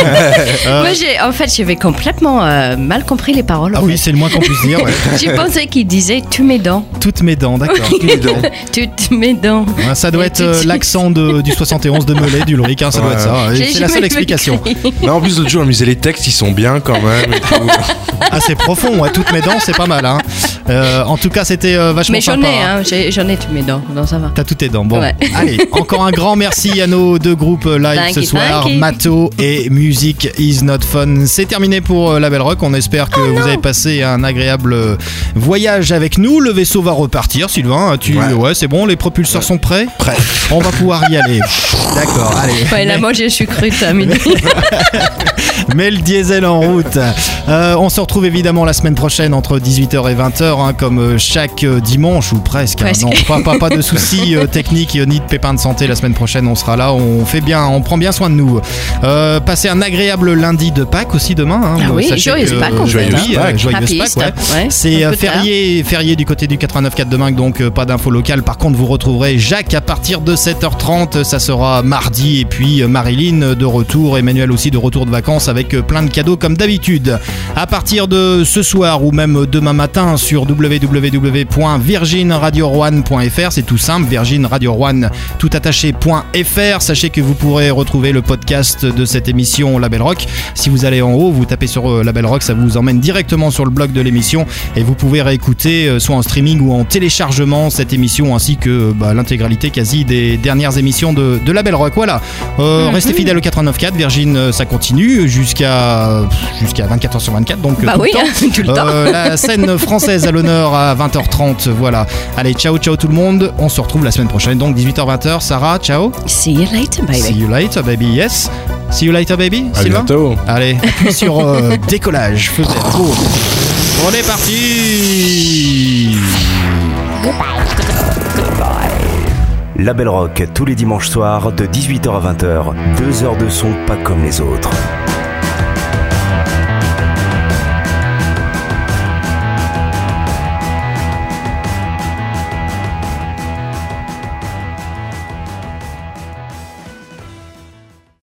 Euh, Moi, j'ai, en fait, j'avais complètement euh, mal compris les paroles. Ah en oui, fait. c'est le moins qu'on puisse dire. ouais. J'ai pensé qu'il disait tous mes dents. Toutes mes dents, d'accord. Toutes mes dents. Ouais, ça doit Et être euh, l'accent de- du 71 de Melay, d'Ulrich, hein, ça doit être ça. J'ai C'est la seule explication. écrit. Mais en plus, l'autre jour, on les textes, ils sont bien quand même. et tout. Ah, c'est profond, ouais, toutes mes dents, c'est pas mal. Hein. Euh, en tout cas, c'était euh, vachement Mais j'en sympa. ai, hein. hein, j'ai- j'en ai tous mes dents, donc ça va. T'as toutes tes dents. Bon, Ouais. allez, encore un grand merci à nos deux groupes live Thank ce you, soir. Mato et Music is not fun. C'est terminé pour euh, la Belle Rock. On espère Oh que vous avez passé un agréable euh, voyage avec nous. Le vaisseau va repartir, Sylvain. Tu, ouais, Ouais. c'est bon. Les propulseurs sont prêts. Prêt. On va pouvoir y aller. D'accord. Allez. Ouais, là, moi, je suis crue à midi. Mets le diesel en route. Euh, on se retrouve évidemment la semaine prochaine entre 18h et 20h, hein, comme euh, chaque euh, dimanche ou presque. hein. Presque. Non, pas, pas, pas de soucis euh, techniques euh, ni de pépins de santé. La semaine prochaine, on sera là. On fait bien, on prend bien soin de nous. Euh, passez un agréable lundi de Pâques aussi demain. hein. Ah oui, joyeuse Pâques, en fait, hein. Pâques, joyeuse Happy Pâques, Easter, ouais. ouais. C'est euh, férié, férié du côté du 89.4 demain, donc euh, pas d'infos locales. Par contre, vous retrouverez Jacques à partir de 7h30. Ça sera mardi. Et puis euh, Marilyn euh, de retour. Emmanuel aussi de retour de vacances avec euh, plein de cadeaux comme d'habitude. À partir de ce soir ou même demain matin sur www.virginradio1.fr, c'est tout simple, Virgin Radio One tout attaché.fr. Sachez que vous pourrez retrouver le podcast de cette émission Label Rock. Si vous allez en haut, vous tapez sur euh, Label Rock, ça vous emmène directement sur le blog de l'émission et vous pouvez réécouter euh, soit en streaming ou en téléchargement cette émission ainsi que euh, bah, l'intégralité quasi des dernières émissions de, de Label Rock. Voilà. Euh, Mhm. Restez fidèles au 89.4. Virgin, ça continue jusqu'à jusqu'à 24h sur 24. Donc Bah tout oui, le temps. tout le temps. Euh, la scène française à l'honneur à 20h30. Voilà. Allez, ciao, ciao tout le monde. On se retrouve la semaine prochaine. Donc 18h-20h. Sarah, ciao. See you later, baby. See you later, baby. Yes. See you later, baby. À Sylvain bientôt. Allez, appuie sur euh, décollage. Go. On est parti. La Belle Rock tous les dimanches soirs de 18h à 20h. Deux heures de son pas comme les autres.